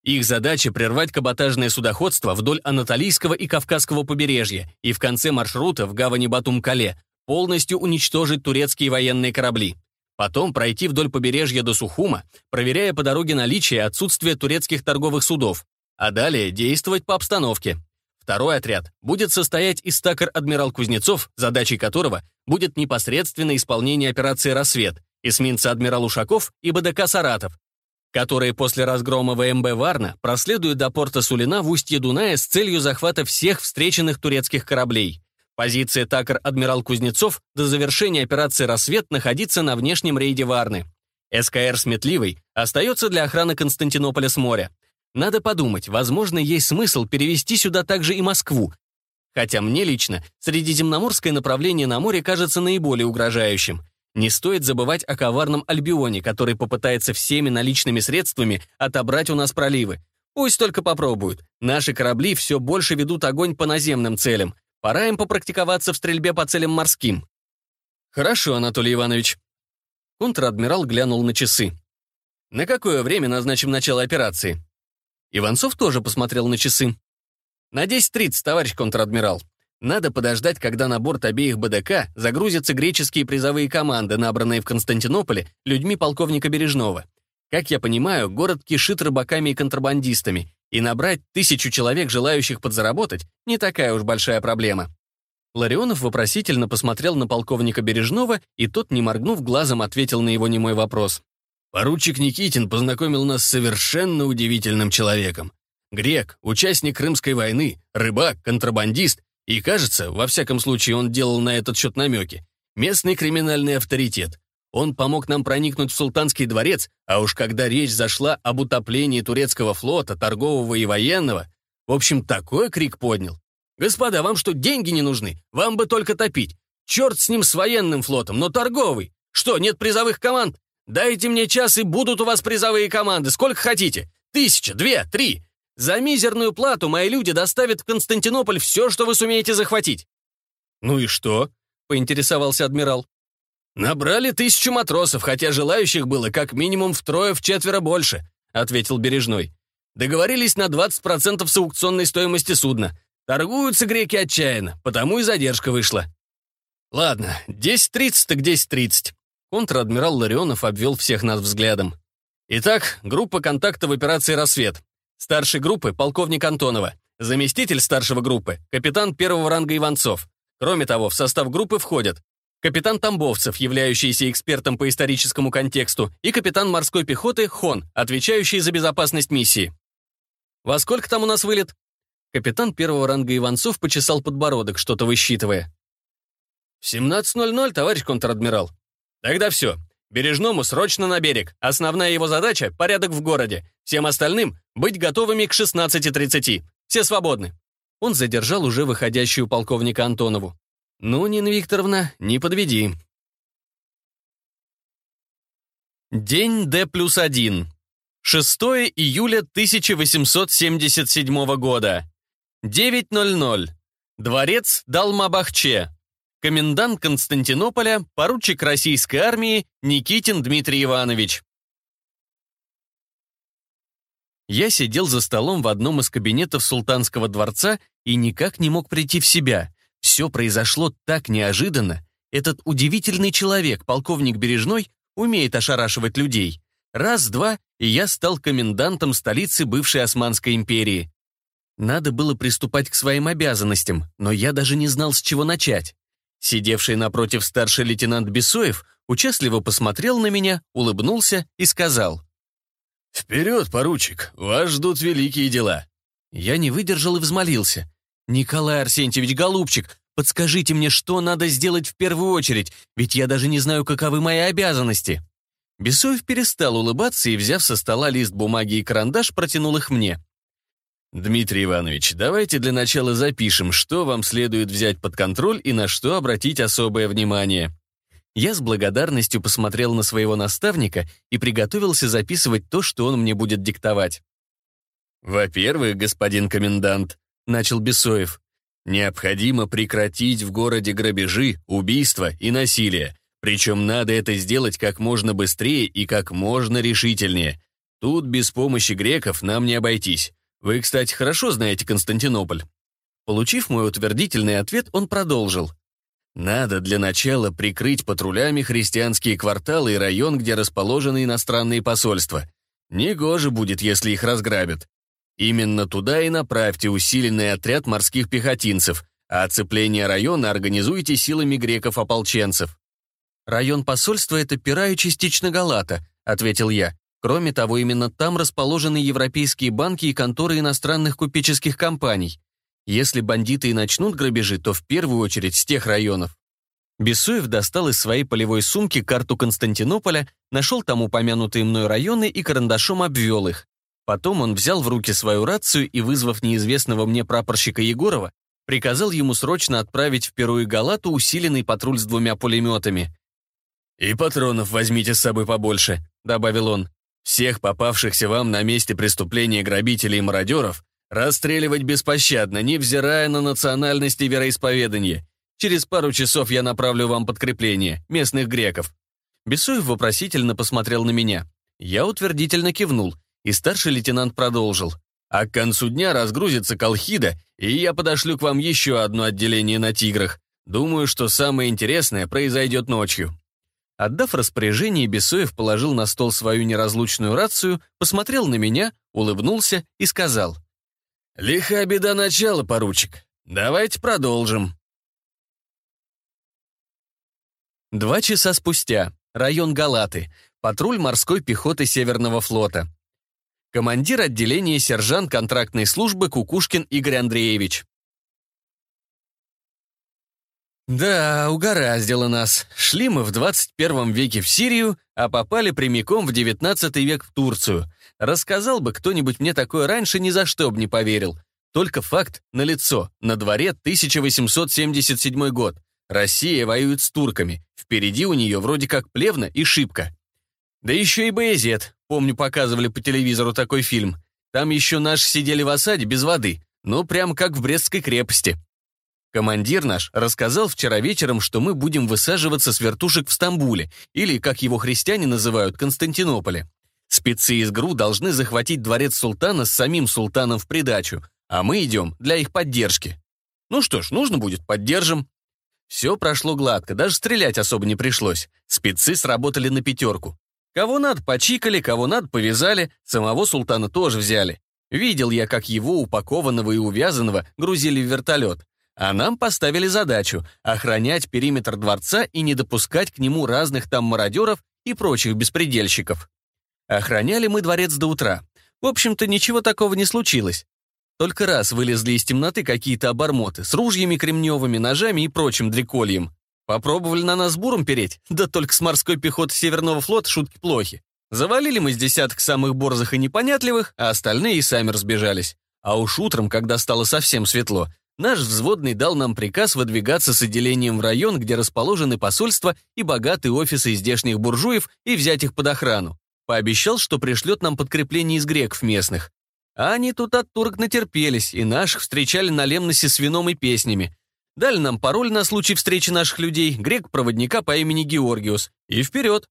Их задача — прервать каботажное судоходство вдоль Анатолийского и Кавказского побережья и в конце маршрута в гавани Батум-Кале полностью уничтожить турецкие военные корабли. Потом пройти вдоль побережья до Сухума, проверяя по дороге наличие и отсутствие турецких торговых судов, а далее действовать по обстановке. Второй отряд будет состоять из стакер «Адмирал Кузнецов», задачей которого будет непосредственно исполнение операции «Рассвет», эсминца «Адмирал Ушаков» и БДК «Саратов», которые после разгрома ВМБ «Варна» проследуют до порта Сулина в устье Дуная с целью захвата всех встреченных турецких кораблей – Позиция Такар, «Адмирал Кузнецов» до завершения операции «Рассвет» находится на внешнем рейде Варны. СКР «Сметливый» остается для охраны Константинополя с моря. Надо подумать, возможно, есть смысл перевести сюда также и Москву, хотя мне лично средиземноморское направление на море кажется наиболее угрожающим. Не стоит забывать о коварном Альбионе, который попытается всеми наличными средствами отобрать у нас проливы. Пусть только попробуют. Наши корабли все больше ведут огонь по наземным целям. Пора им попрактиковаться в стрельбе по целям морским. Хорошо, Анатолий Иванович. Контр-адмирал глянул на часы. На какое время назначим начало операции? Иванцов тоже посмотрел на часы. На 10.30, товарищ контр-адмирал. Надо подождать, когда на борт обеих БДК загрузятся греческие призовые команды, набранные в Константинополе людьми полковника Бережного. Как я понимаю, город кишит рыбаками и контрабандистами, и набрать тысячу человек, желающих подзаработать, не такая уж большая проблема. Ларионов вопросительно посмотрел на полковника Бережного, и тот, не моргнув глазом, ответил на его немой вопрос. «Поручик Никитин познакомил нас с совершенно удивительным человеком. Грек, участник Крымской войны, рыбак, контрабандист, и, кажется, во всяком случае он делал на этот счет намеки, местный криминальный авторитет. Он помог нам проникнуть в Султанский дворец, а уж когда речь зашла об утоплении турецкого флота, торгового и военного, в общем, такой крик поднял. «Господа, вам что, деньги не нужны? Вам бы только топить. Черт с ним, с военным флотом, но торговый. Что, нет призовых команд? Дайте мне час, и будут у вас призовые команды, сколько хотите. Тысяча, две, три. За мизерную плату мои люди доставят в Константинополь все, что вы сумеете захватить». «Ну и что?» — поинтересовался адмирал. «Набрали тысячу матросов, хотя желающих было как минимум втрое-вчетверо больше», — ответил Бережной. «Договорились на 20% с аукционной стоимости судна. Торгуются греки отчаянно, потому и задержка вышла». «Ладно, 10.30 так 10.30». Контр-адмирал Ларионов обвел всех над взглядом. «Итак, группа контакта в операции «Рассвет». Старший группы — полковник Антонова. Заместитель старшего группы — капитан первого ранга Иванцов. Кроме того, в состав группы входят капитан Тамбовцев, являющийся экспертом по историческому контексту, и капитан морской пехоты Хон, отвечающий за безопасность миссии. «Во сколько там у нас вылет?» Капитан первого ранга Иванцов почесал подбородок, что-то высчитывая. «В 17.00, товарищ контр-адмирал». «Тогда все. Бережному срочно на берег. Основная его задача — порядок в городе. Всем остальным — быть готовыми к 16.30. Все свободны». Он задержал уже выходящую полковника Антонову. «Ну, Нина Викторовна, не подведи». День Д плюс 1. 6 июля 1877 года. 9.00. Дворец Далмабахче. Комендант Константинополя, поручик российской армии Никитин Дмитрий Иванович. Я сидел за столом в одном из кабинетов султанского дворца и никак не мог прийти в себя. Все произошло так неожиданно. Этот удивительный человек, полковник Бережной, умеет ошарашивать людей. Раз-два, и я стал комендантом столицы бывшей Османской империи. Надо было приступать к своим обязанностям, но я даже не знал, с чего начать. Сидевший напротив старший лейтенант Бесоев участливо посмотрел на меня, улыбнулся и сказал. «Вперед, поручик, вас ждут великие дела». Я не выдержал и взмолился. «Николай Арсентьевич, голубчик, подскажите мне, что надо сделать в первую очередь, ведь я даже не знаю, каковы мои обязанности». Бесоев перестал улыбаться и, взяв со стола лист бумаги и карандаш, протянул их мне. «Дмитрий Иванович, давайте для начала запишем, что вам следует взять под контроль и на что обратить особое внимание». Я с благодарностью посмотрел на своего наставника и приготовился записывать то, что он мне будет диктовать. «Во-первых, господин комендант, — начал Бесоев. «Необходимо прекратить в городе грабежи, убийства и насилие. Причем надо это сделать как можно быстрее и как можно решительнее. Тут без помощи греков нам не обойтись. Вы, кстати, хорошо знаете Константинополь». Получив мой утвердительный ответ, он продолжил. Надо для начала прикрыть патрулями христианские кварталы и район, где расположены иностранные посольства. Негоже будет, если их разграбят. Именно туда и направьте усиленный отряд морских пехотинцев, а оцепление района организуйте силами греков-ополченцев. «Район посольства — это Пира и частично Галата», — ответил я. «Кроме того, именно там расположены европейские банки и конторы иностранных купеческих компаний. Если бандиты и начнут грабежи, то в первую очередь с тех районов». Бесуев достал из своей полевой сумки карту Константинополя, нашел там упомянутые мной районы и карандашом обвел их. Потом он взял в руки свою рацию и, вызвав неизвестного мне прапорщика Егорова, приказал ему срочно отправить в Перу и Галату усиленный патруль с двумя пулеметами. «И патронов возьмите с собой побольше», — добавил он. «Всех попавшихся вам на месте преступления грабителей и мародеров расстреливать беспощадно, невзирая на национальность и вероисповедание. Через пару часов я направлю вам подкрепление, местных греков». Бесуев вопросительно посмотрел на меня. Я утвердительно кивнул — и старший лейтенант продолжил. «А к концу дня разгрузится Колхида, и я подошлю к вам еще одно отделение на «Тиграх». Думаю, что самое интересное произойдет ночью». Отдав распоряжение, Бесоев положил на стол свою неразлучную рацию, посмотрел на меня, улыбнулся и сказал. «Лиха беда начала, поручик. Давайте продолжим». Два часа спустя. Район Галаты. Патруль морской пехоты Северного флота командир отделения сержант контрактной службы Кукушкин Игорь Андреевич. Да, угораздило нас. Шли мы в 21 веке в Сирию, а попали прямиком в 19 век в Турцию. Рассказал бы кто-нибудь мне такое раньше, ни за что бы не поверил. Только факт налицо. На дворе 1877 год. Россия воюет с турками. Впереди у нее вроде как плевно и шибка. Да еще и боязет. Помню, показывали по телевизору такой фильм. Там еще наши сидели в осаде без воды, ну, прям как в Брестской крепости. Командир наш рассказал вчера вечером, что мы будем высаживаться с вертушек в Стамбуле, или, как его христиане называют, Константинополе. Спецы из ГРУ должны захватить дворец султана с самим султаном в придачу, а мы идем для их поддержки. Ну что ж, нужно будет, поддержим. Все прошло гладко, даже стрелять особо не пришлось. Спецы сработали на пятерку. Кого над почикали, кого над повязали, самого султана тоже взяли. Видел я, как его, упакованного и увязанного, грузили в вертолет. А нам поставили задачу — охранять периметр дворца и не допускать к нему разных там мародеров и прочих беспредельщиков. Охраняли мы дворец до утра. В общем-то, ничего такого не случилось. Только раз вылезли из темноты какие-то обормоты с ружьями кремневыми, ножами и прочим дрекольем. Попробовали на нас буром переть, да только с морской пехоты Северного флота шутки плохи. Завалили мы с десяток самых борзых и непонятливых, а остальные и сами разбежались. А уж утром, когда стало совсем светло, наш взводный дал нам приказ выдвигаться с отделением в район, где расположены посольства и богатые офисы здешних буржуев, и взять их под охрану. Пообещал, что пришлет нам подкрепление из греков местных. А они тут от турок натерпелись, и наших встречали на Лемносе с вином и песнями. Дали нам пароль на случай встречи наших людей, грек-проводника по имени Георгиус. И вперед!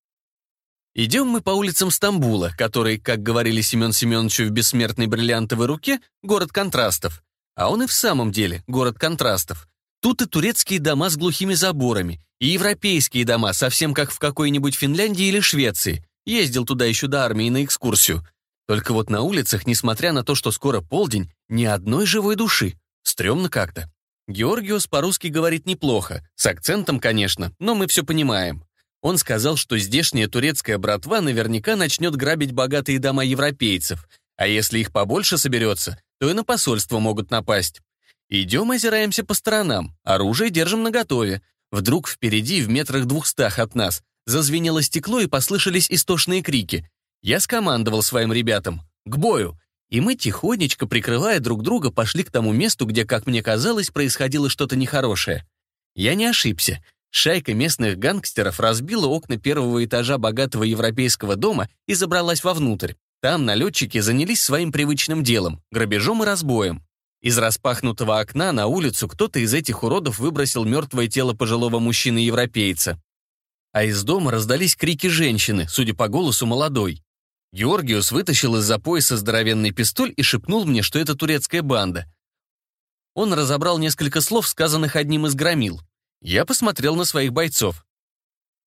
Идем мы по улицам Стамбула, который, как говорили Семен Семеновичу в «Бессмертной бриллиантовой руке», город контрастов. А он и в самом деле город контрастов. Тут и турецкие дома с глухими заборами, и европейские дома, совсем как в какой-нибудь Финляндии или Швеции. Ездил туда еще до армии на экскурсию. Только вот на улицах, несмотря на то, что скоро полдень, ни одной живой души. Стремно как-то. Георгиус по-русски говорит неплохо, с акцентом, конечно, но мы все понимаем. Он сказал, что здешняя турецкая братва наверняка начнет грабить богатые дома европейцев, а если их побольше соберется, то и на посольство могут напасть. Идем, озираемся по сторонам, оружие держим наготове. Вдруг впереди, в метрах двухстах от нас, зазвенело стекло и послышались истошные крики. Я скомандовал своим ребятам «К бою!» и мы, тихонечко прикрывая друг друга, пошли к тому месту, где, как мне казалось, происходило что-то нехорошее. Я не ошибся. Шайка местных гангстеров разбила окна первого этажа богатого европейского дома и забралась вовнутрь. Там налетчики занялись своим привычным делом — грабежом и разбоем. Из распахнутого окна на улицу кто-то из этих уродов выбросил мертвое тело пожилого мужчины-европейца. А из дома раздались крики женщины, судя по голосу, молодой. Георгиус вытащил из-за пояса здоровенный пистоль и шепнул мне, что это турецкая банда. Он разобрал несколько слов, сказанных одним из громил. Я посмотрел на своих бойцов.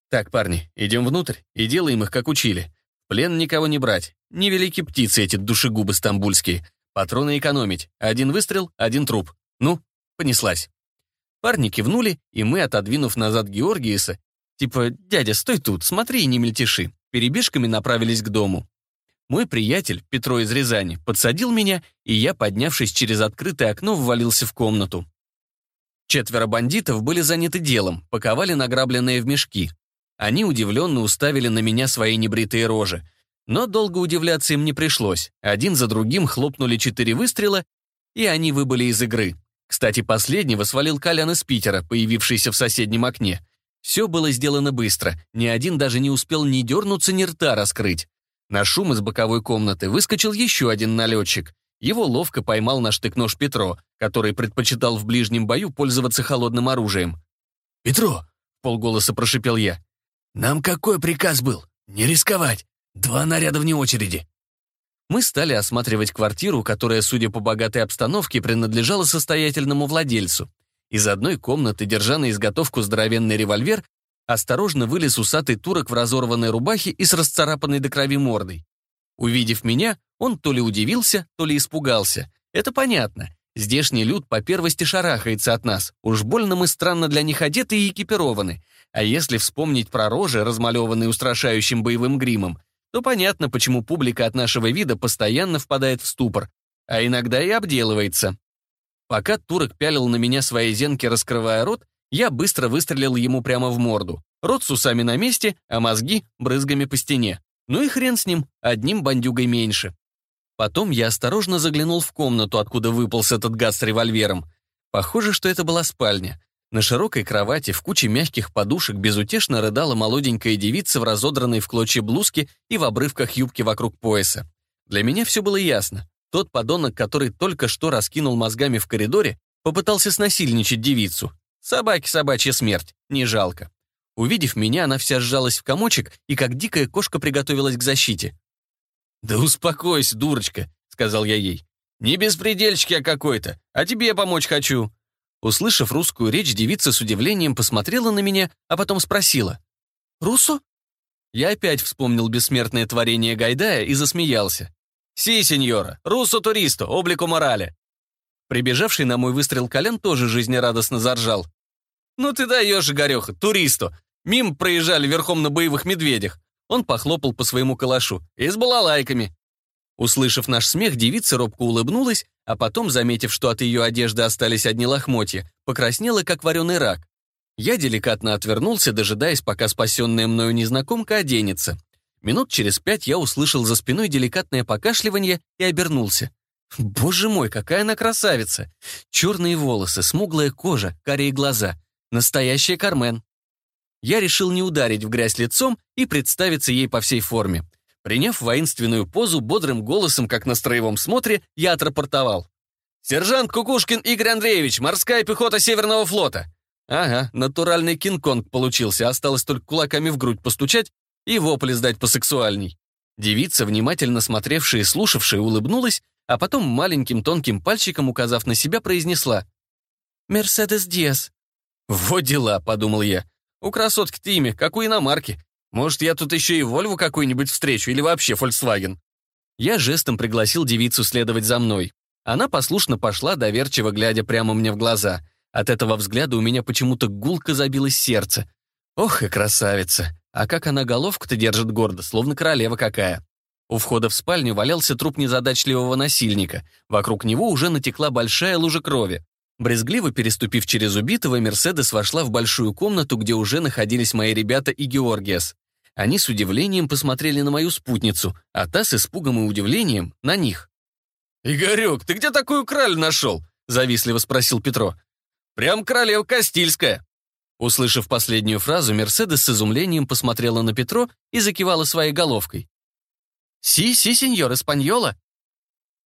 «Так, парни, идем внутрь и делаем их, как учили. Плен никого не брать. Невелики птицы эти душегубы стамбульские. Патроны экономить. Один выстрел, один труп. Ну, понеслась». Парни кивнули, и мы, отодвинув назад Георгиеса, типа «Дядя, стой тут, смотри и не мельтеши», перебежками направились к дому. Мой приятель, Петро из Рязани, подсадил меня, и я, поднявшись через открытое окно, ввалился в комнату. Четверо бандитов были заняты делом, паковали награбленные в мешки. Они удивленно уставили на меня свои небритые рожи. Но долго удивляться им не пришлось. Один за другим хлопнули четыре выстрела, и они выбыли из игры. Кстати, последнего свалил Колян из Питера, появившийся в соседнем окне. Все было сделано быстро, ни один даже не успел ни дернуться, ни рта раскрыть. На шум из боковой комнаты выскочил еще один налетчик. Его ловко поймал на штык-нож Петро, который предпочитал в ближнем бою пользоваться холодным оружием. «Петро!» — полголоса прошипел я. «Нам какой приказ был? Не рисковать! Два наряда вне очереди!» Мы стали осматривать квартиру, которая, судя по богатой обстановке, принадлежала состоятельному владельцу. Из одной комнаты, держа на изготовку здоровенный револьвер, Осторожно вылез усатый турок в разорванной рубахе и с расцарапанной до крови мордой. Увидев меня, он то ли удивился, то ли испугался. Это понятно. Здешний люд по первости шарахается от нас. Уж больно мы странно для них одеты и экипированы. А если вспомнить про рожи, размалеванные устрашающим боевым гримом, то понятно, почему публика от нашего вида постоянно впадает в ступор, а иногда и обделывается. Пока турок пялил на меня свои зенки, раскрывая рот, я быстро выстрелил ему прямо в морду. Рот с усами на месте, а мозги брызгами по стене. Ну и хрен с ним, одним бандюгой меньше. Потом я осторожно заглянул в комнату, откуда выполз этот гад с револьвером. Похоже, что это была спальня. На широкой кровати в куче мягких подушек безутешно рыдала молоденькая девица в разодранной в клочья блузке и в обрывках юбки вокруг пояса. Для меня все было ясно. Тот подонок, который только что раскинул мозгами в коридоре, попытался снасильничать девицу. Собаке собачья смерть, не жалко. Увидев меня, она вся сжалась в комочек и как дикая кошка приготовилась к защите. «Да успокойся, дурочка», — сказал я ей. «Не беспредельщик я какой-то, а тебе помочь хочу». Услышав русскую речь, девица с удивлением посмотрела на меня, а потом спросила. «Русу?» Я опять вспомнил бессмертное творение Гайдая и засмеялся. «Си, сеньора, русу туристу, облику морали». Прибежавший на мой выстрел Колян тоже жизнерадостно заржал. «Ну ты даешь, Игореха, туристу! Мим проезжали верхом на боевых медведях!» Он похлопал по своему калашу. «И с балалайками!» Услышав наш смех, девица робко улыбнулась, а потом, заметив, что от ее одежды остались одни лохмотья, покраснела, как вареный рак. Я деликатно отвернулся, дожидаясь, пока спасенная мною незнакомка оденется. Минут через пять я услышал за спиной деликатное покашливание и обернулся. Боже мой, какая она красавица! Черные волосы, смуглая кожа, карие глаза — Настоящая Кармен. Я решил не ударить в грязь лицом и представиться ей по всей форме. Приняв воинственную позу, бодрым голосом, как на строевом смотре, я отрапортовал. «Сержант Кукушкин Игорь Андреевич, морская пехота Северного флота!» Ага, натуральный Кинг-Конг получился, осталось только кулаками в грудь постучать и вопли сдать посексуальней. Девица, внимательно смотревшая и слушавшая, улыбнулась, а потом маленьким тонким пальчиком, указав на себя, произнесла «Мерседес Диас». «Вот дела», — подумал я. «У красотки-то имя, как у иномарки. Может, я тут еще и Вольву какую-нибудь встречу или вообще Фольксваген. Я жестом пригласил девицу следовать за мной. Она послушно пошла, доверчиво глядя прямо мне в глаза. От этого взгляда у меня почему-то гулко забилось сердце. Ох и красавица! А как она головку-то держит гордо, словно королева какая. У входа в спальню валялся труп незадачливого насильника. Вокруг него уже натекла большая лужа крови. Брезгливо переступив через убитого, Мерседес вошла в большую комнату, где уже находились мои ребята и Георгиас. Они с удивлением посмотрели на мою спутницу, а та с испугом и удивлением на них. «Игорек, ты где такую краль нашел?» — завистливо спросил Петро. «Прям королева Кастильская!» Услышав последнюю фразу, Мерседес с изумлением посмотрела на Петро и закивала своей головкой. «Си, си, сеньор, испаньола!»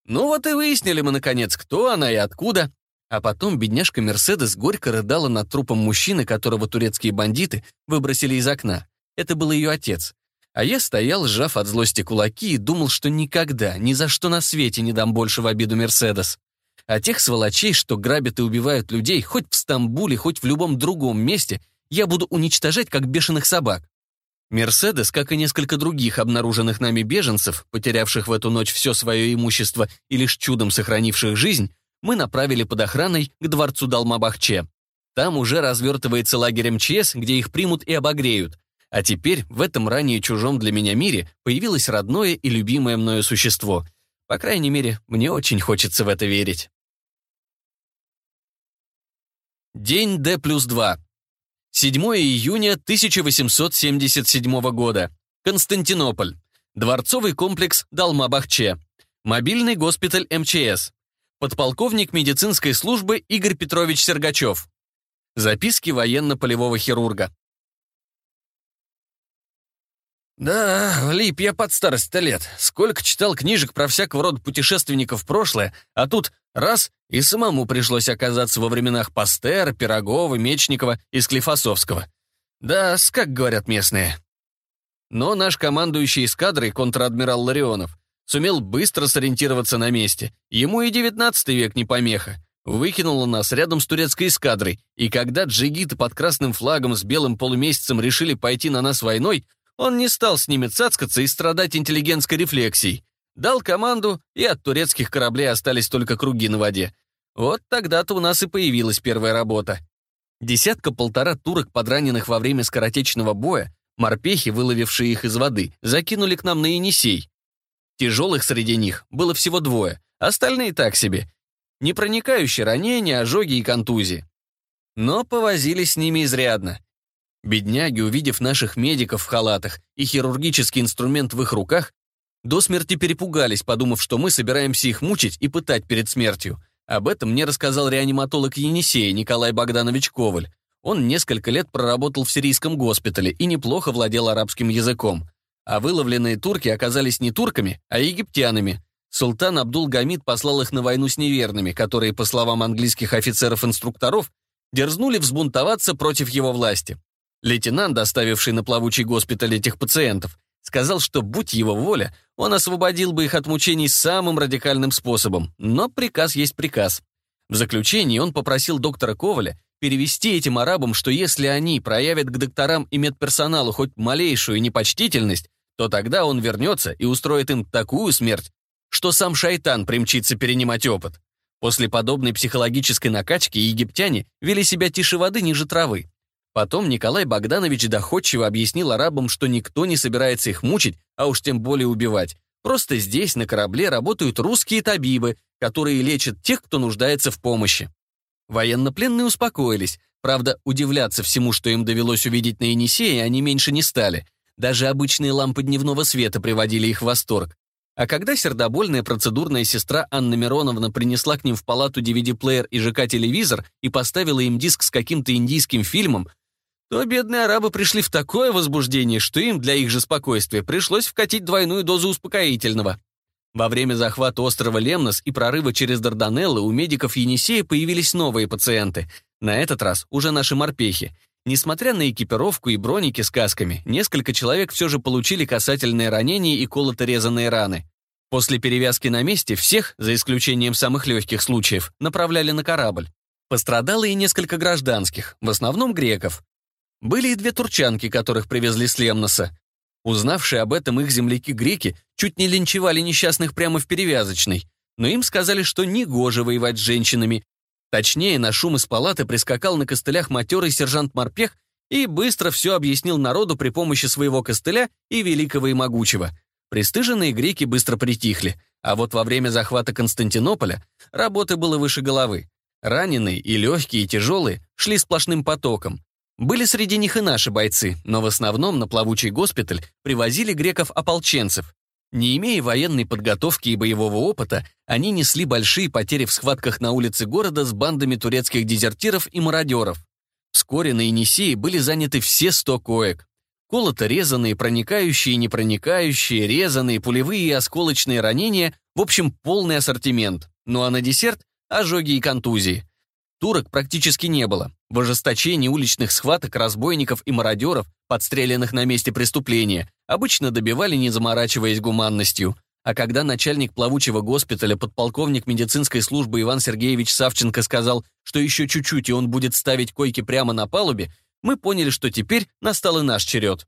«Ну вот и выяснили мы, наконец, кто она и откуда», а потом бедняжка Мерседес горько рыдала над трупом мужчины, которого турецкие бандиты выбросили из окна. Это был ее отец. А я стоял, сжав от злости кулаки, и думал, что никогда, ни за что на свете не дам больше в обиду Мерседес. А тех сволочей, что грабят и убивают людей, хоть в Стамбуле, хоть в любом другом месте, я буду уничтожать, как бешеных собак. Мерседес, как и несколько других обнаруженных нами беженцев, потерявших в эту ночь все свое имущество и лишь чудом сохранивших жизнь, мы направили под охраной к дворцу Далмабахче. Там уже развертывается лагерь МЧС, где их примут и обогреют. А теперь в этом ранее чужом для меня мире появилось родное и любимое мною существо. По крайней мере, мне очень хочется в это верить. День Д плюс 2. 7 июня 1877 года. Константинополь. Дворцовый комплекс Далмабахче. Мобильный госпиталь МЧС подполковник медицинской службы Игорь Петрович Сергачев. Записки военно-полевого хирурга. Да, влип я под старость-то лет. Сколько читал книжек про всякого рода путешественников прошлое, а тут раз и самому пришлось оказаться во временах Пастера, Пирогова, Мечникова и Склифосовского. Да, как говорят местные. Но наш командующий эскадрой, контр-адмирал Ларионов, Сумел быстро сориентироваться на месте. Ему и 19 век не помеха. Выкинуло нас рядом с турецкой эскадрой, и когда джигиты под красным флагом с белым полумесяцем решили пойти на нас войной, он не стал с ними цацкаться и страдать интеллигентской рефлексией. Дал команду, и от турецких кораблей остались только круги на воде. Вот тогда-то у нас и появилась первая работа. Десятка-полтора турок, подраненных во время скоротечного боя, морпехи, выловившие их из воды, закинули к нам на Енисей. Тяжелых среди них было всего двое, остальные так себе. Не проникающие ранения, ожоги и контузии. Но повозились с ними изрядно. Бедняги, увидев наших медиков в халатах и хирургический инструмент в их руках, до смерти перепугались, подумав, что мы собираемся их мучить и пытать перед смертью. Об этом мне рассказал реаниматолог Енисея Николай Богданович Коваль. Он несколько лет проработал в сирийском госпитале и неплохо владел арабским языком а выловленные турки оказались не турками, а египтянами. Султан Абдул-Гамид послал их на войну с неверными, которые, по словам английских офицеров-инструкторов, дерзнули взбунтоваться против его власти. Лейтенант, доставивший на плавучий госпиталь этих пациентов, сказал, что, будь его воля, он освободил бы их от мучений самым радикальным способом, но приказ есть приказ. В заключении он попросил доктора Коваля Перевести этим арабам, что если они проявят к докторам и медперсоналу хоть малейшую непочтительность, то тогда он вернется и устроит им такую смерть, что сам шайтан примчится перенимать опыт. После подобной психологической накачки египтяне вели себя тише воды ниже травы. Потом Николай Богданович доходчиво объяснил арабам, что никто не собирается их мучить, а уж тем более убивать. Просто здесь, на корабле, работают русские табибы, которые лечат тех, кто нуждается в помощи. Военнопленные успокоились. Правда, удивляться всему, что им довелось увидеть на Енисее, они меньше не стали. Даже обычные лампы дневного света приводили их в восторг. А когда сердобольная процедурная сестра Анна Мироновна принесла к ним в палату DVD-плеер и ЖК-телевизор и поставила им диск с каким-то индийским фильмом, то бедные арабы пришли в такое возбуждение, что им для их же спокойствия пришлось вкатить двойную дозу успокоительного. Во время захвата острова Лемнос и прорыва через Дарданеллы у медиков Енисея появились новые пациенты. На этот раз уже наши морпехи. Несмотря на экипировку и броники с касками, несколько человек все же получили касательные ранения и колото-резанные раны. После перевязки на месте всех, за исключением самых легких случаев, направляли на корабль. Пострадало и несколько гражданских, в основном греков. Были и две турчанки, которых привезли с Лемноса. Узнавшие об этом их земляки-греки Чуть не линчевали несчастных прямо в перевязочной, но им сказали, что не гоже воевать с женщинами. Точнее, на шум из палаты прискакал на костылях матерый сержант Морпех и быстро все объяснил народу при помощи своего костыля и великого и могучего. Престыженные греки быстро притихли, а вот во время захвата Константинополя работы было выше головы. Раненые и легкие, и тяжелые шли сплошным потоком. Были среди них и наши бойцы, но в основном на плавучий госпиталь привозили греков-ополченцев. Не имея военной подготовки и боевого опыта, они несли большие потери в схватках на улице города с бандами турецких дезертиров и мародеров. Вскоре на Енисее были заняты все 100 коек. Колото резанные, проникающие, непроникающие, резанные, пулевые и осколочные ранения, в общем, полный ассортимент. Ну а на десерт – ожоги и контузии. Турок практически не было. В ожесточении уличных схваток разбойников и мародеров, подстреленных на месте преступления, обычно добивали, не заморачиваясь гуманностью. А когда начальник плавучего госпиталя, подполковник медицинской службы Иван Сергеевич Савченко сказал, что еще чуть-чуть и он будет ставить койки прямо на палубе, мы поняли, что теперь настал и наш черед.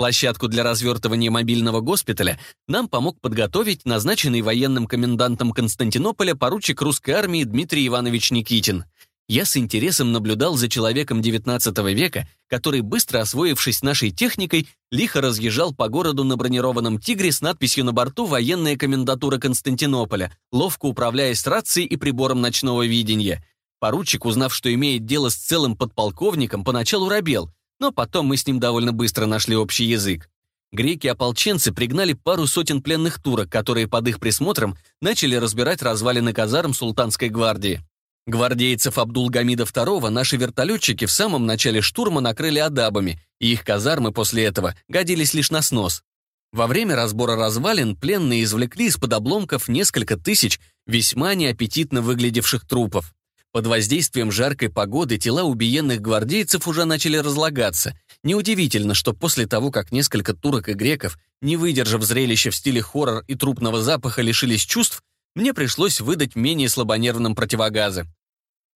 Площадку для развертывания мобильного госпиталя нам помог подготовить назначенный военным комендантом Константинополя поручик русской армии Дмитрий Иванович Никитин. Я с интересом наблюдал за человеком XIX века, который, быстро освоившись нашей техникой, лихо разъезжал по городу на бронированном «Тигре» с надписью на борту «Военная комендатура Константинополя», ловко управляясь рацией и прибором ночного видения. Поручик, узнав, что имеет дело с целым подполковником, поначалу робел – но потом мы с ним довольно быстро нашли общий язык. Греки-ополченцы пригнали пару сотен пленных турок, которые под их присмотром начали разбирать развалины казарм султанской гвардии. Гвардейцев Абдулгамида II наши вертолетчики в самом начале штурма накрыли адабами, и их казармы после этого годились лишь на снос. Во время разбора развалин пленные извлекли из-под обломков несколько тысяч весьма неаппетитно выглядевших трупов. Под воздействием жаркой погоды тела убиенных гвардейцев уже начали разлагаться. Неудивительно, что после того, как несколько турок и греков, не выдержав зрелища в стиле хоррор и трупного запаха, лишились чувств, мне пришлось выдать менее слабонервным противогазы.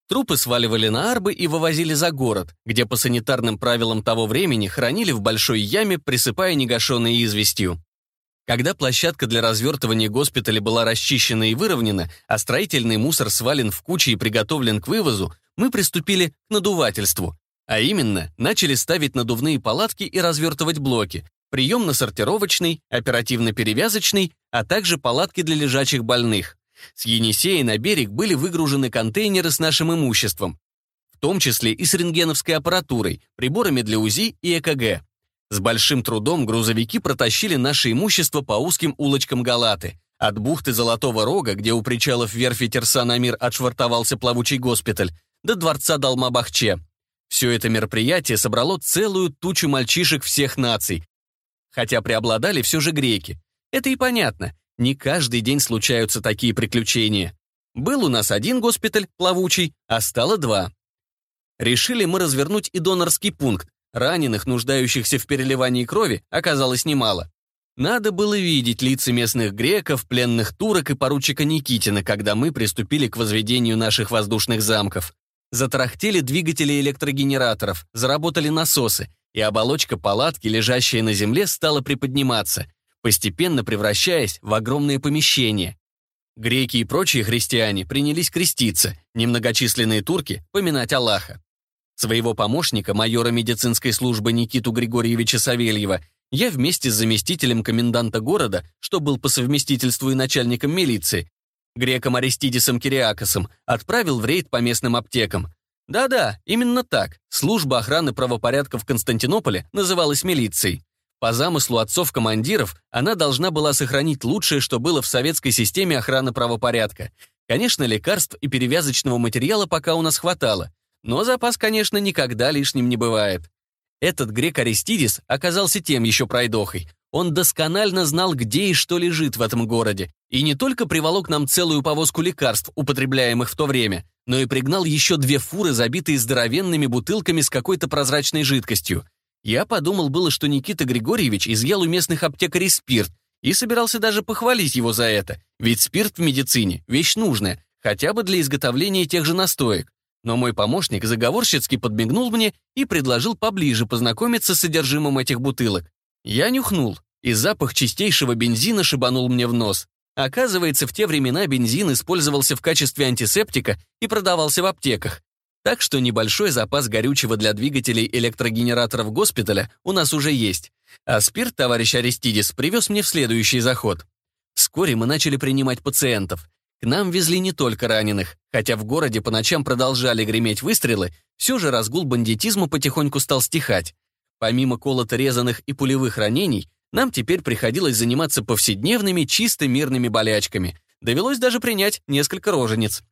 Трупы сваливали на арбы и вывозили за город, где по санитарным правилам того времени хранили в большой яме, присыпая негашенной известью. Когда площадка для развертывания госпиталя была расчищена и выровнена, а строительный мусор свален в кучи и приготовлен к вывозу, мы приступили к надувательству. А именно, начали ставить надувные палатки и развертывать блоки, приемно-сортировочный, оперативно-перевязочный, а также палатки для лежачих больных. С Енисея на берег были выгружены контейнеры с нашим имуществом, в том числе и с рентгеновской аппаратурой, приборами для УЗИ и ЭКГ. С большим трудом грузовики протащили наше имущество по узким улочкам Галаты. От бухты Золотого Рога, где у причалов верфи Терсан-Амир отшвартовался плавучий госпиталь, до дворца Далмабахче. Все это мероприятие собрало целую тучу мальчишек всех наций. Хотя преобладали все же греки. Это и понятно. Не каждый день случаются такие приключения. Был у нас один госпиталь, плавучий, а стало два. Решили мы развернуть и донорский пункт, Раненых, нуждающихся в переливании крови, оказалось немало. Надо было видеть лица местных греков, пленных турок и поручика Никитина, когда мы приступили к возведению наших воздушных замков. Затарахтели двигатели электрогенераторов, заработали насосы, и оболочка палатки, лежащая на земле, стала приподниматься, постепенно превращаясь в огромное помещение. Греки и прочие христиане принялись креститься, немногочисленные турки — поминать Аллаха. Своего помощника, майора медицинской службы Никиту Григорьевича Савельева, я вместе с заместителем коменданта города, что был по совместительству и начальником милиции, греком Аристидисом Кириакосом, отправил в рейд по местным аптекам. Да-да, именно так. Служба охраны правопорядка в Константинополе называлась милицией. По замыслу отцов-командиров, она должна была сохранить лучшее, что было в советской системе охраны правопорядка. Конечно, лекарств и перевязочного материала пока у нас хватало – но запас, конечно, никогда лишним не бывает. Этот грек Аристидис оказался тем еще пройдохой. Он досконально знал, где и что лежит в этом городе, и не только приволок нам целую повозку лекарств, употребляемых в то время, но и пригнал еще две фуры, забитые здоровенными бутылками с какой-то прозрачной жидкостью. Я подумал было, что Никита Григорьевич изъел у местных аптекарей спирт, и собирался даже похвалить его за это, ведь спирт в медицине – вещь нужная, хотя бы для изготовления тех же настоек. Но мой помощник заговорщицки подмигнул мне и предложил поближе познакомиться с содержимым этих бутылок. Я нюхнул, и запах чистейшего бензина шибанул мне в нос. Оказывается, в те времена бензин использовался в качестве антисептика и продавался в аптеках. Так что небольшой запас горючего для двигателей электрогенераторов госпиталя у нас уже есть. А спирт товарищ Аристидис привез мне в следующий заход. Вскоре мы начали принимать пациентов. Нам везли не только раненых. Хотя в городе по ночам продолжали греметь выстрелы, все же разгул бандитизма потихоньку стал стихать. Помимо колото-резанных и пулевых ранений, нам теперь приходилось заниматься повседневными, чисто мирными болячками. Довелось даже принять несколько рожениц.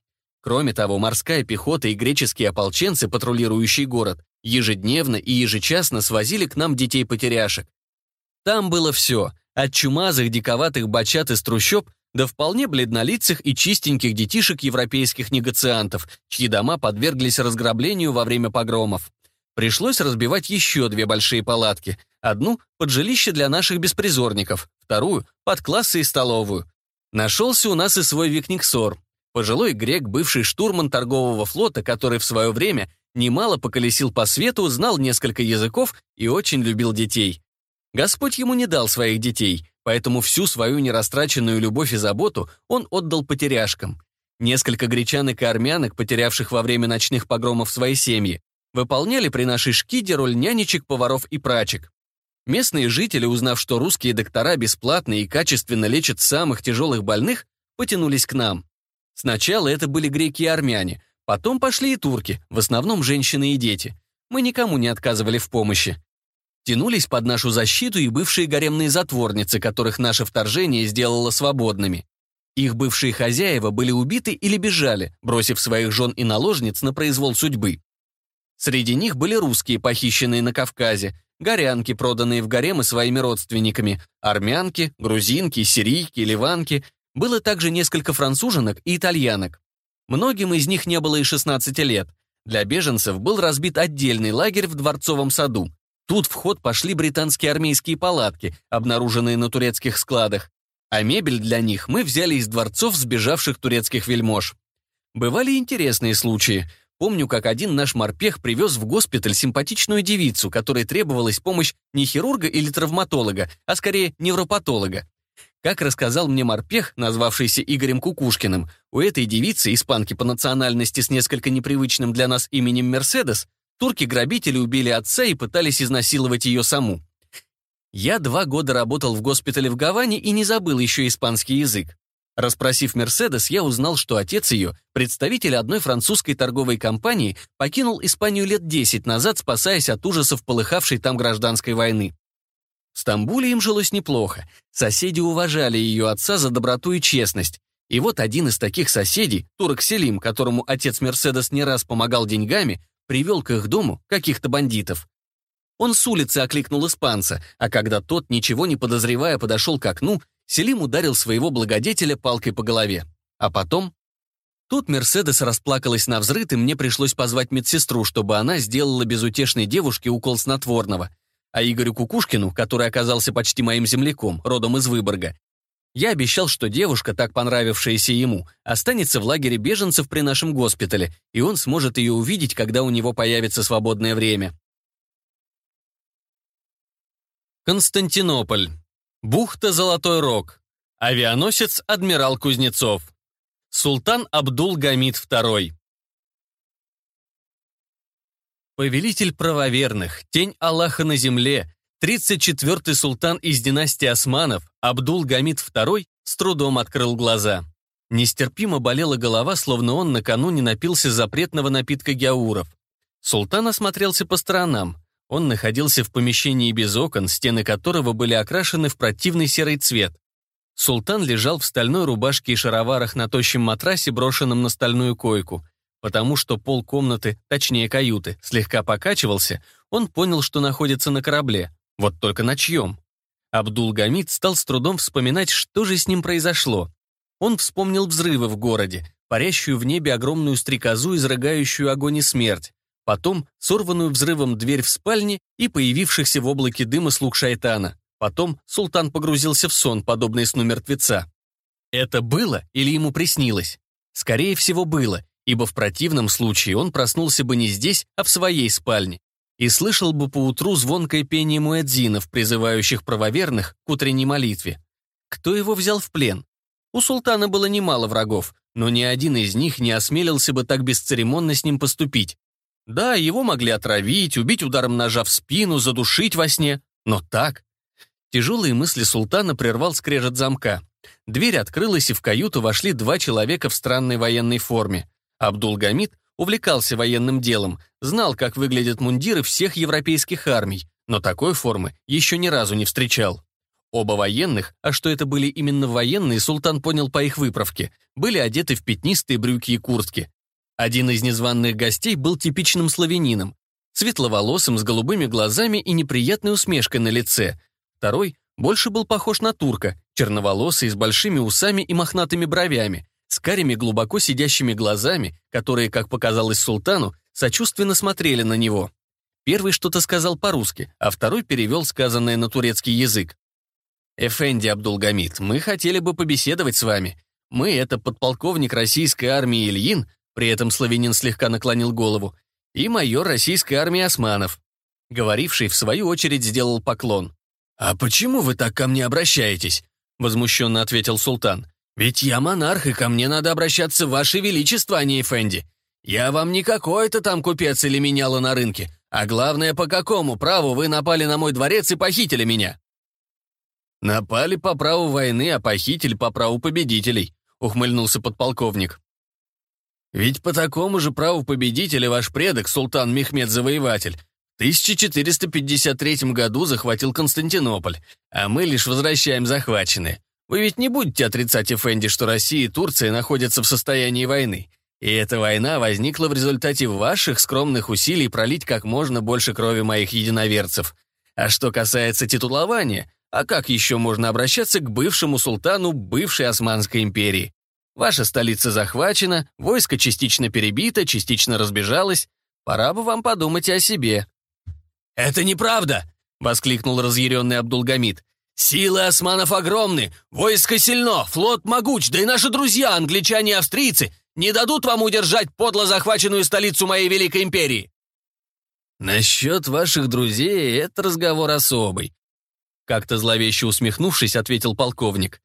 Кроме того, морская пехота и греческие ополченцы, патрулирующие город, ежедневно и ежечасно свозили к нам детей-потеряшек. Там было все, от чумазых диковатых бочат из трущоб до вполне бледнолицых и чистеньких детишек европейских негациантов, чьи дома подверглись разграблению во время погромов. Пришлось разбивать еще две большие палатки. Одну — под жилище для наших беспризорников, вторую — под классы и столовую. Нашелся у нас и свой Викниксор, пожилой грек, бывший штурман торгового флота, который в свое время немало поколесил по свету, знал несколько языков и очень любил детей. Господь ему не дал своих детей — Поэтому всю свою нерастраченную любовь и заботу он отдал потеряшкам. Несколько гречанок и армянок, потерявших во время ночных погромов свои семьи, выполняли при нашей шкиде роль нянечек, поваров и прачек. Местные жители, узнав, что русские доктора бесплатно и качественно лечат самых тяжелых больных, потянулись к нам. Сначала это были греки и армяне, потом пошли и турки, в основном женщины и дети. Мы никому не отказывали в помощи. Тянулись под нашу защиту и бывшие гаремные затворницы, которых наше вторжение сделало свободными. Их бывшие хозяева были убиты или бежали, бросив своих жен и наложниц на произвол судьбы. Среди них были русские, похищенные на Кавказе, горянки, проданные в гаремы своими родственниками, армянки, грузинки, сирийки, ливанки. Было также несколько француженок и итальянок. Многим из них не было и 16 лет. Для беженцев был разбит отдельный лагерь в Дворцовом саду. Тут в ход пошли британские армейские палатки, обнаруженные на турецких складах, а мебель для них мы взяли из дворцов сбежавших турецких вельмож. Бывали интересные случаи. Помню, как один наш морпех привез в госпиталь симпатичную девицу, которой требовалась помощь не хирурга или травматолога, а скорее невропатолога. Как рассказал мне морпех, назвавшийся Игорем Кукушкиным, у этой девицы, испанки по национальности с несколько непривычным для нас именем Мерседес, Турки-грабители убили отца и пытались изнасиловать ее саму. Я два года работал в госпитале в Гаване и не забыл еще испанский язык. Распросив Мерседес, я узнал, что отец ее, представитель одной французской торговой компании, покинул Испанию лет 10 назад, спасаясь от ужасов полыхавшей там гражданской войны. В Стамбуле им жилось неплохо. Соседи уважали ее отца за доброту и честность. И вот один из таких соседей, турок Селим, которому отец Мерседес не раз помогал деньгами, привел к их дому каких-то бандитов. Он с улицы окликнул испанца, а когда тот, ничего не подозревая, подошел к окну, Селим ударил своего благодетеля палкой по голове. А потом... Тут Мерседес расплакалась на взрыв, и мне пришлось позвать медсестру, чтобы она сделала безутешной девушке укол снотворного. А Игорю Кукушкину, который оказался почти моим земляком, родом из Выборга, я обещал, что девушка, так понравившаяся ему, останется в лагере беженцев при нашем госпитале, и он сможет ее увидеть, когда у него появится свободное время. Константинополь. Бухта Золотой Рог. Авианосец Адмирал Кузнецов. Султан Абдул-Гамид II. Повелитель правоверных, тень Аллаха на земле, 34-й султан из династии Османов, Абдул-Гамид II, с трудом открыл глаза. Нестерпимо болела голова, словно он накануне напился запретного напитка гяуров. Султан осмотрелся по сторонам. Он находился в помещении без окон, стены которого были окрашены в противный серый цвет. Султан лежал в стальной рубашке и шароварах на тощем матрасе, брошенном на стальную койку. Потому что пол комнаты, точнее каюты, слегка покачивался, он понял, что находится на корабле. Вот только на чьем? Абдулгамид стал с трудом вспоминать, что же с ним произошло. Он вспомнил взрывы в городе, парящую в небе огромную стрекозу, изрыгающую огонь и смерть, потом сорванную взрывом дверь в спальне и появившихся в облаке дыма слуг шайтана. Потом султан погрузился в сон, подобный сну мертвеца. Это было или ему приснилось? Скорее всего, было, ибо в противном случае он проснулся бы не здесь, а в своей спальне, и слышал бы поутру звонкое пение муэдзинов, призывающих правоверных к утренней молитве. Кто его взял в плен? У султана было немало врагов, но ни один из них не осмелился бы так бесцеремонно с ним поступить. Да, его могли отравить, убить ударом ножа в спину, задушить во сне, но так. Тяжелые мысли султана прервал скрежет замка. Дверь открылась, и в каюту вошли два человека в странной военной форме. Абдулгамид Увлекался военным делом, знал, как выглядят мундиры всех европейских армий, но такой формы еще ни разу не встречал. Оба военных, а что это были именно военные, султан понял по их выправке, были одеты в пятнистые брюки и куртки. Один из незваных гостей был типичным славянином, светловолосым, с голубыми глазами и неприятной усмешкой на лице. Второй больше был похож на турка, черноволосый, с большими усами и мохнатыми бровями, карими глубоко сидящими глазами, которые, как показалось султану, сочувственно смотрели на него. Первый что-то сказал по-русски, а второй перевел сказанное на турецкий язык. «Эфенди Абдулгамид, мы хотели бы побеседовать с вами. Мы — это подполковник российской армии Ильин, при этом славянин слегка наклонил голову, и майор российской армии Османов». Говоривший, в свою очередь, сделал поклон. «А почему вы так ко мне обращаетесь?» — возмущенно ответил султан. Ведь я монарх, и ко мне надо обращаться, Ваше Величество, а не Фенди. Я вам не какой-то там купец или меняла на рынке, а главное, по какому праву вы напали на мой дворец и похитили меня?» «Напали по праву войны, а похитили по праву победителей», — ухмыльнулся подполковник. «Ведь по такому же праву победителя ваш предок, султан Мехмед-завоеватель, в 1453 году захватил Константинополь, а мы лишь возвращаем захваченные. Вы ведь не будете отрицать, Эфенди, что Россия и Турция находятся в состоянии войны. И эта война возникла в результате ваших скромных усилий пролить как можно больше крови моих единоверцев. А что касается титулования, а как еще можно обращаться к бывшему султану бывшей Османской империи? Ваша столица захвачена, войско частично перебито, частично разбежалось. Пора бы вам подумать о себе». «Это неправда!» — воскликнул разъяренный Абдулгамид. Силы османов огромны, войско сильно, флот могуч, да и наши друзья, англичане и австрийцы, не дадут вам удержать подло захваченную столицу моей великой империи. Насчет ваших друзей это разговор особый. Как-то зловеще усмехнувшись, ответил полковник.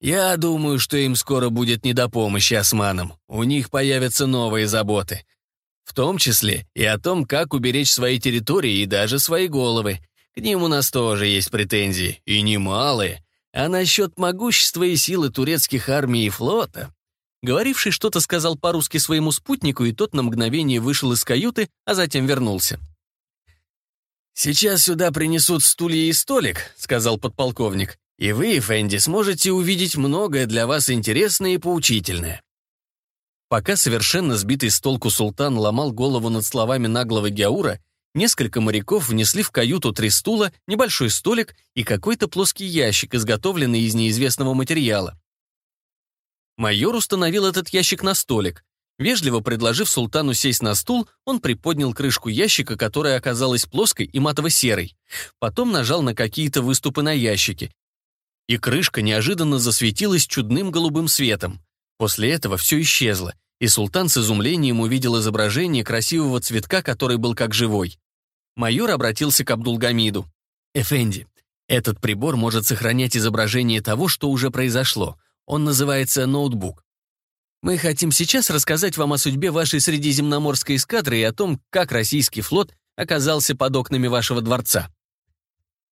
«Я думаю, что им скоро будет не до помощи османам. У них появятся новые заботы. В том числе и о том, как уберечь свои территории и даже свои головы. К ним у нас тоже есть претензии, и немалые. А насчет могущества и силы турецких армий и флота... Говоривший что-то сказал по-русски своему спутнику, и тот на мгновение вышел из каюты, а затем вернулся. «Сейчас сюда принесут стулья и столик», — сказал подполковник, «и вы, Фэнди, сможете увидеть многое для вас интересное и поучительное». Пока совершенно сбитый с толку султан ломал голову над словами наглого Геаура, Несколько моряков внесли в каюту три стула, небольшой столик и какой-то плоский ящик, изготовленный из неизвестного материала. Майор установил этот ящик на столик. Вежливо предложив султану сесть на стул, он приподнял крышку ящика, которая оказалась плоской и матово-серой. Потом нажал на какие-то выступы на ящике. И крышка неожиданно засветилась чудным голубым светом. После этого все исчезло, и султан с изумлением увидел изображение красивого цветка, который был как живой. Майор обратился к Абдулгамиду. «Эфенди, этот прибор может сохранять изображение того, что уже произошло. Он называется ноутбук. Мы хотим сейчас рассказать вам о судьбе вашей средиземноморской эскадры и о том, как российский флот оказался под окнами вашего дворца».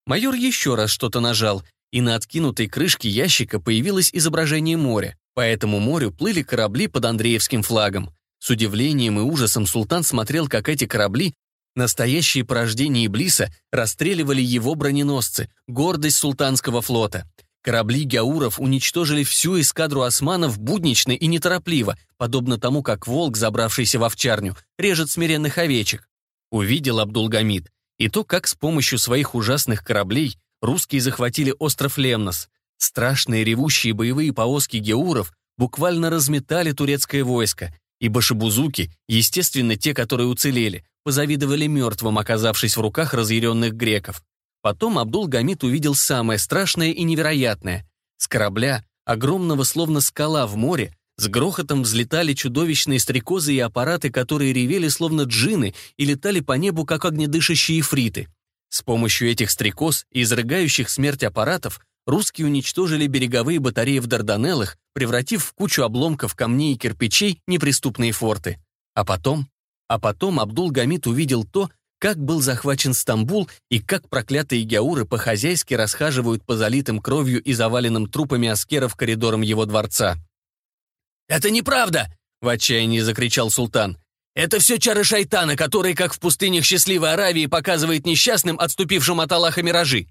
Майор еще раз что-то нажал, и на откинутой крышке ящика появилось изображение моря. По этому морю плыли корабли под Андреевским флагом. С удивлением и ужасом султан смотрел, как эти корабли Настоящие порождения Иблиса расстреливали его броненосцы, гордость султанского флота. Корабли Гяуров уничтожили всю эскадру османов буднично и неторопливо, подобно тому, как волк, забравшийся в овчарню, режет смиренных овечек. Увидел Абдулгамид и то, как с помощью своих ужасных кораблей русские захватили остров Лемнос. Страшные ревущие боевые повозки Геуров буквально разметали турецкое войско, и башебузуки, естественно, те, которые уцелели, позавидовали мертвым, оказавшись в руках разъяренных греков. Потом Абдул-Гамид увидел самое страшное и невероятное. С корабля, огромного словно скала в море, с грохотом взлетали чудовищные стрекозы и аппараты, которые ревели словно джины и летали по небу, как огнедышащие фриты. С помощью этих стрекоз и изрыгающих смерть аппаратов русские уничтожили береговые батареи в Дарданеллах, превратив в кучу обломков камней и кирпичей неприступные форты. А потом? А потом Абдул-Гамид увидел то, как был захвачен Стамбул и как проклятые геауры по-хозяйски расхаживают по залитым кровью и заваленным трупами аскеров коридорам его дворца. «Это неправда!» — в отчаянии закричал султан. «Это все чары шайтана, который, как в пустынях счастливой Аравии, показывает несчастным, отступившим от Аллаха миражи.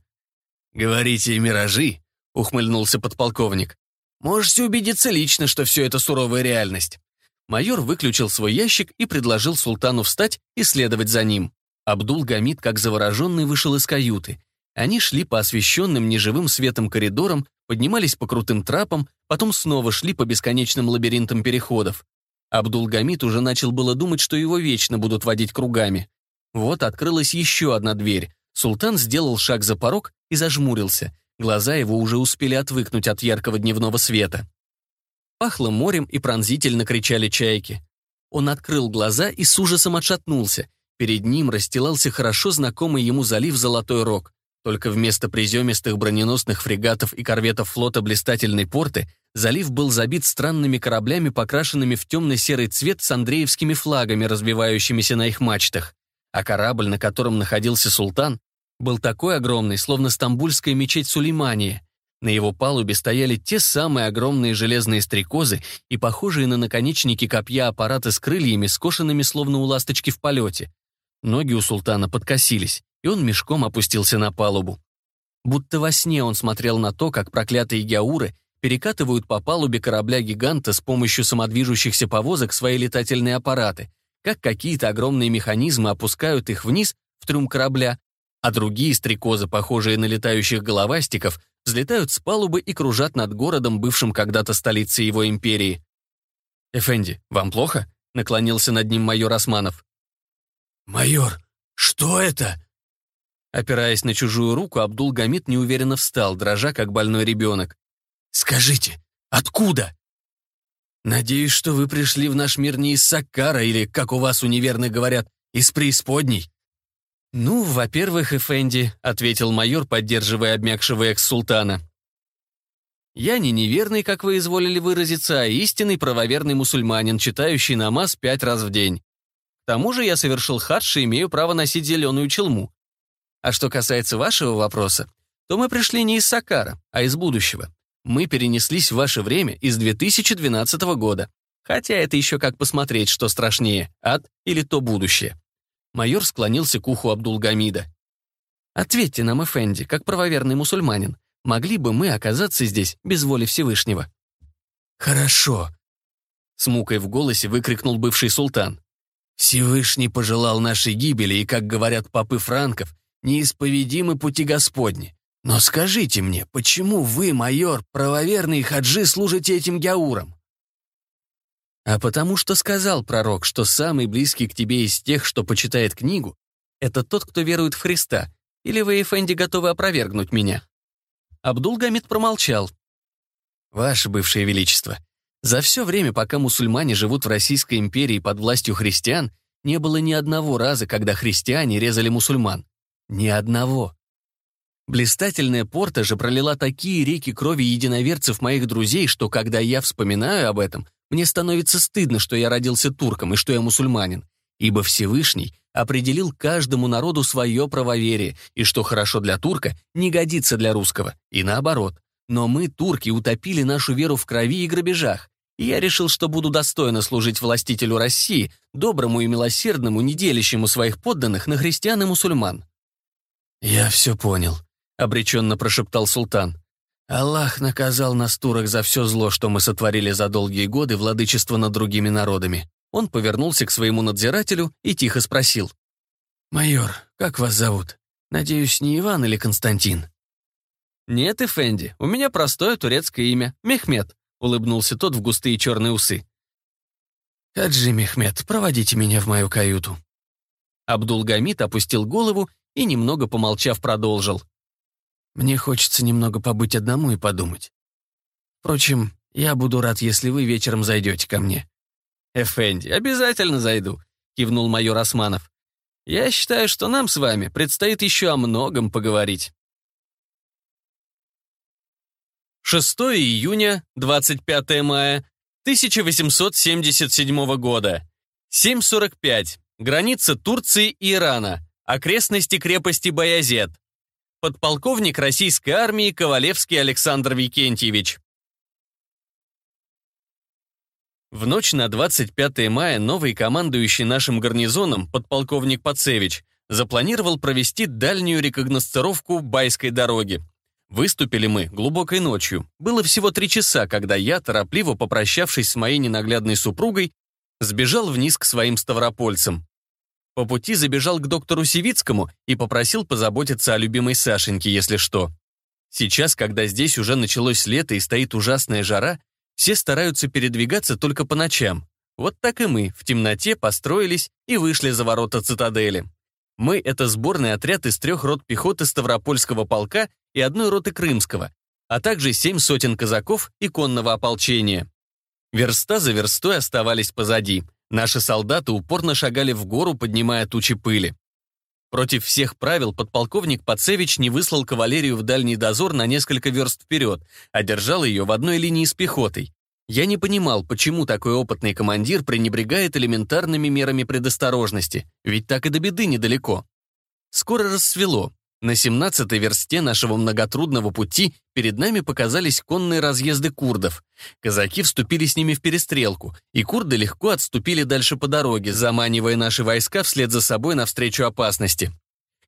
«Говорите, миражи», — ухмыльнулся подполковник. «Можете убедиться лично, что все это суровая реальность». Майор выключил свой ящик и предложил султану встать и следовать за ним. Абдул-Гамид, как завороженный, вышел из каюты. Они шли по освещенным неживым светом коридорам, поднимались по крутым трапам, потом снова шли по бесконечным лабиринтам переходов. Абдул-Гамид уже начал было думать, что его вечно будут водить кругами. Вот открылась еще одна дверь, Султан сделал шаг за порог и зажмурился. Глаза его уже успели отвыкнуть от яркого дневного света. Пахло морем и пронзительно кричали чайки. Он открыл глаза и с ужасом отшатнулся. Перед ним расстилался хорошо знакомый ему залив Золотой Рог. Только вместо приземистых броненосных фрегатов и корветов флота блистательной порты залив был забит странными кораблями, покрашенными в темно-серый цвет с андреевскими флагами, разбивающимися на их мачтах. А корабль, на котором находился султан, был такой огромный, словно стамбульская мечеть Сулеймания. На его палубе стояли те самые огромные железные стрекозы и похожие на наконечники копья аппараты с крыльями, скошенными словно у ласточки в полете. Ноги у султана подкосились, и он мешком опустился на палубу. Будто во сне он смотрел на то, как проклятые геауры перекатывают по палубе корабля-гиганта с помощью самодвижущихся повозок свои летательные аппараты — как какие-то огромные механизмы опускают их вниз в трюм корабля, а другие стрекозы, похожие на летающих головастиков, взлетают с палубы и кружат над городом, бывшим когда-то столицей его империи. «Эфенди, вам плохо?» — наклонился над ним майор Османов. «Майор, что это?» Опираясь на чужую руку, Абдул-Гамид неуверенно встал, дрожа, как больной ребенок. «Скажите, откуда?» «Надеюсь, что вы пришли в наш мир не из Саккара или, как у вас универно говорят, из преисподней». «Ну, во-первых, Эфенди», — ответил майор, поддерживая обмякшего экс-султана. «Я не неверный, как вы изволили выразиться, а истинный правоверный мусульманин, читающий намаз пять раз в день. К тому же я совершил хадж и имею право носить зеленую челму. А что касается вашего вопроса, то мы пришли не из Сакара, а из будущего. Мы перенеслись в ваше время из 2012 года. Хотя это еще как посмотреть, что страшнее, ад или то будущее. Майор склонился к уху Абдулгамида. «Ответьте нам, Эфенди, как правоверный мусульманин, могли бы мы оказаться здесь без воли Всевышнего?» «Хорошо», — с мукой в голосе выкрикнул бывший султан. «Всевышний пожелал нашей гибели, и, как говорят попы франков, неисповедимы пути Господни. Но скажите мне, почему вы, майор, правоверный хаджи, служите этим гяурам? А потому что сказал пророк, что самый близкий к тебе из тех, что почитает книгу, это тот, кто верует в Христа, или вы, Эфенди, готовы опровергнуть меня?» Абдулгамид промолчал. «Ваше бывшее величество, за все время, пока мусульмане живут в Российской империи под властью христиан, не было ни одного раза, когда христиане резали мусульман. Ни одного. Блистательная порта же пролила такие реки крови единоверцев моих друзей, что когда я вспоминаю об этом, мне становится стыдно, что я родился турком и что я мусульманин, ибо Всевышний определил каждому народу свое правоверие, и что хорошо для турка, не годится для русского, и наоборот. Но мы, турки, утопили нашу веру в крови и грабежах, и я решил, что буду достойно служить властителю России, доброму и милосердному, не делящему своих подданных на христиан и мусульман. «Я все понял», — обреченно прошептал султан. «Аллах наказал нас, турок, за все зло, что мы сотворили за долгие годы владычества над другими народами». Он повернулся к своему надзирателю и тихо спросил. «Майор, как вас зовут? Надеюсь, не Иван или Константин?» «Нет, Эфенди, у меня простое турецкое имя — Мехмед», — улыбнулся тот в густые черные усы. «Хаджи Мехмед, проводите меня в мою каюту». Абдулгамид опустил голову и, немного помолчав, продолжил. Мне хочется немного побыть одному и подумать. Впрочем, я буду рад, если вы вечером зайдете ко мне». «Эфенди, обязательно зайду», — кивнул майор Османов. «Я считаю, что нам с вами предстоит еще о многом поговорить». 6 июня, 25 мая 1877 года. 7.45. Граница Турции и Ирана. Окрестности крепости Баязет подполковник российской армии Ковалевский Александр Викентьевич. В ночь на 25 мая новый командующий нашим гарнизоном, подполковник Пацевич, запланировал провести дальнюю рекогносцировку Байской дороги. Выступили мы глубокой ночью. Было всего три часа, когда я, торопливо попрощавшись с моей ненаглядной супругой, сбежал вниз к своим ставропольцам. По пути забежал к доктору Севицкому и попросил позаботиться о любимой Сашеньке, если что. Сейчас, когда здесь уже началось лето и стоит ужасная жара, все стараются передвигаться только по ночам. Вот так и мы в темноте построились и вышли за ворота цитадели. Мы — это сборный отряд из трех рот пехоты Ставропольского полка и одной роты Крымского, а также семь сотен казаков и конного ополчения. Верста за верстой оставались позади — Наши солдаты упорно шагали в гору, поднимая тучи пыли. Против всех правил подполковник Пацевич не выслал кавалерию в дальний дозор на несколько верст вперед, а держал ее в одной линии с пехотой. Я не понимал, почему такой опытный командир пренебрегает элементарными мерами предосторожности, ведь так и до беды недалеко. Скоро рассвело, на 17-й версте нашего многотрудного пути перед нами показались конные разъезды курдов. Казаки вступили с ними в перестрелку, и курды легко отступили дальше по дороге, заманивая наши войска вслед за собой навстречу опасности.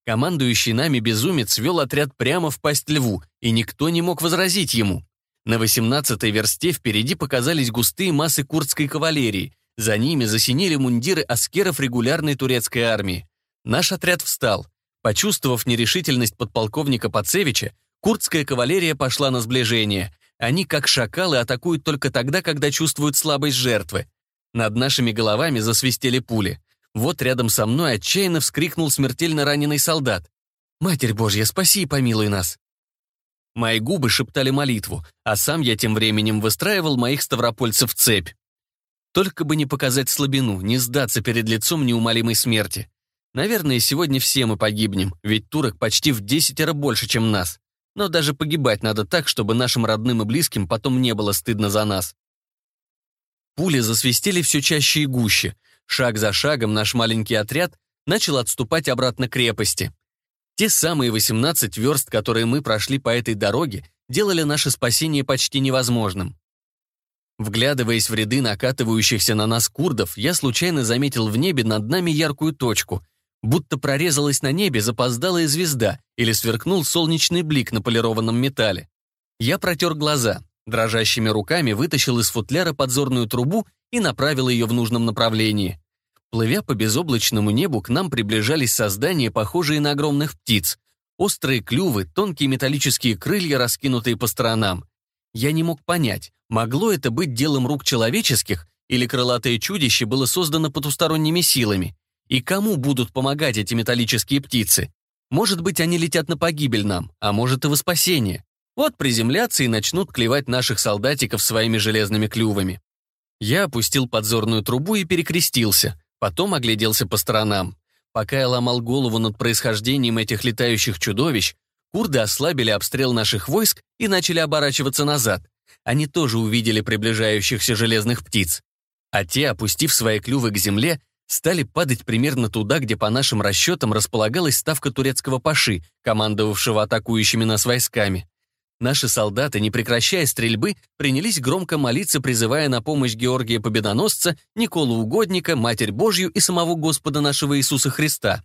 Командующий нами безумец вел отряд прямо в пасть льву, и никто не мог возразить ему. На 18-й версте впереди показались густые массы курдской кавалерии. За ними засинели мундиры аскеров регулярной турецкой армии. Наш отряд встал — Почувствовав нерешительность подполковника Пацевича, курдская кавалерия пошла на сближение. Они, как шакалы, атакуют только тогда, когда чувствуют слабость жертвы. Над нашими головами засвистели пули. Вот рядом со мной отчаянно вскрикнул смертельно раненый солдат. «Матерь Божья, спаси и помилуй нас!» Мои губы шептали молитву, а сам я тем временем выстраивал моих ставропольцев в цепь. Только бы не показать слабину, не сдаться перед лицом неумолимой смерти. Наверное, сегодня все мы погибнем, ведь турок почти в десятеро больше, чем нас. Но даже погибать надо так, чтобы нашим родным и близким потом не было стыдно за нас. Пули засвистели все чаще и гуще. Шаг за шагом наш маленький отряд начал отступать обратно к крепости. Те самые 18 верст, которые мы прошли по этой дороге, делали наше спасение почти невозможным. Вглядываясь в ряды накатывающихся на нас курдов, я случайно заметил в небе над нами яркую точку, будто прорезалась на небе запоздалая звезда или сверкнул солнечный блик на полированном металле. Я протер глаза, дрожащими руками вытащил из футляра подзорную трубу и направил ее в нужном направлении. Плывя по безоблачному небу, к нам приближались создания, похожие на огромных птиц. Острые клювы, тонкие металлические крылья, раскинутые по сторонам. Я не мог понять, могло это быть делом рук человеческих или крылатое чудище было создано потусторонними силами. И кому будут помогать эти металлические птицы? Может быть, они летят на погибель нам, а может и во спасение. Вот приземлятся и начнут клевать наших солдатиков своими железными клювами. Я опустил подзорную трубу и перекрестился. Потом огляделся по сторонам. Пока я ломал голову над происхождением этих летающих чудовищ, курды ослабили обстрел наших войск и начали оборачиваться назад. Они тоже увидели приближающихся железных птиц. А те, опустив свои клювы к земле, стали падать примерно туда, где по нашим расчетам располагалась ставка турецкого паши, командовавшего атакующими нас войсками. Наши солдаты, не прекращая стрельбы, принялись громко молиться, призывая на помощь Георгия Победоносца, Николу Угодника, Матерь Божью и самого Господа нашего Иисуса Христа.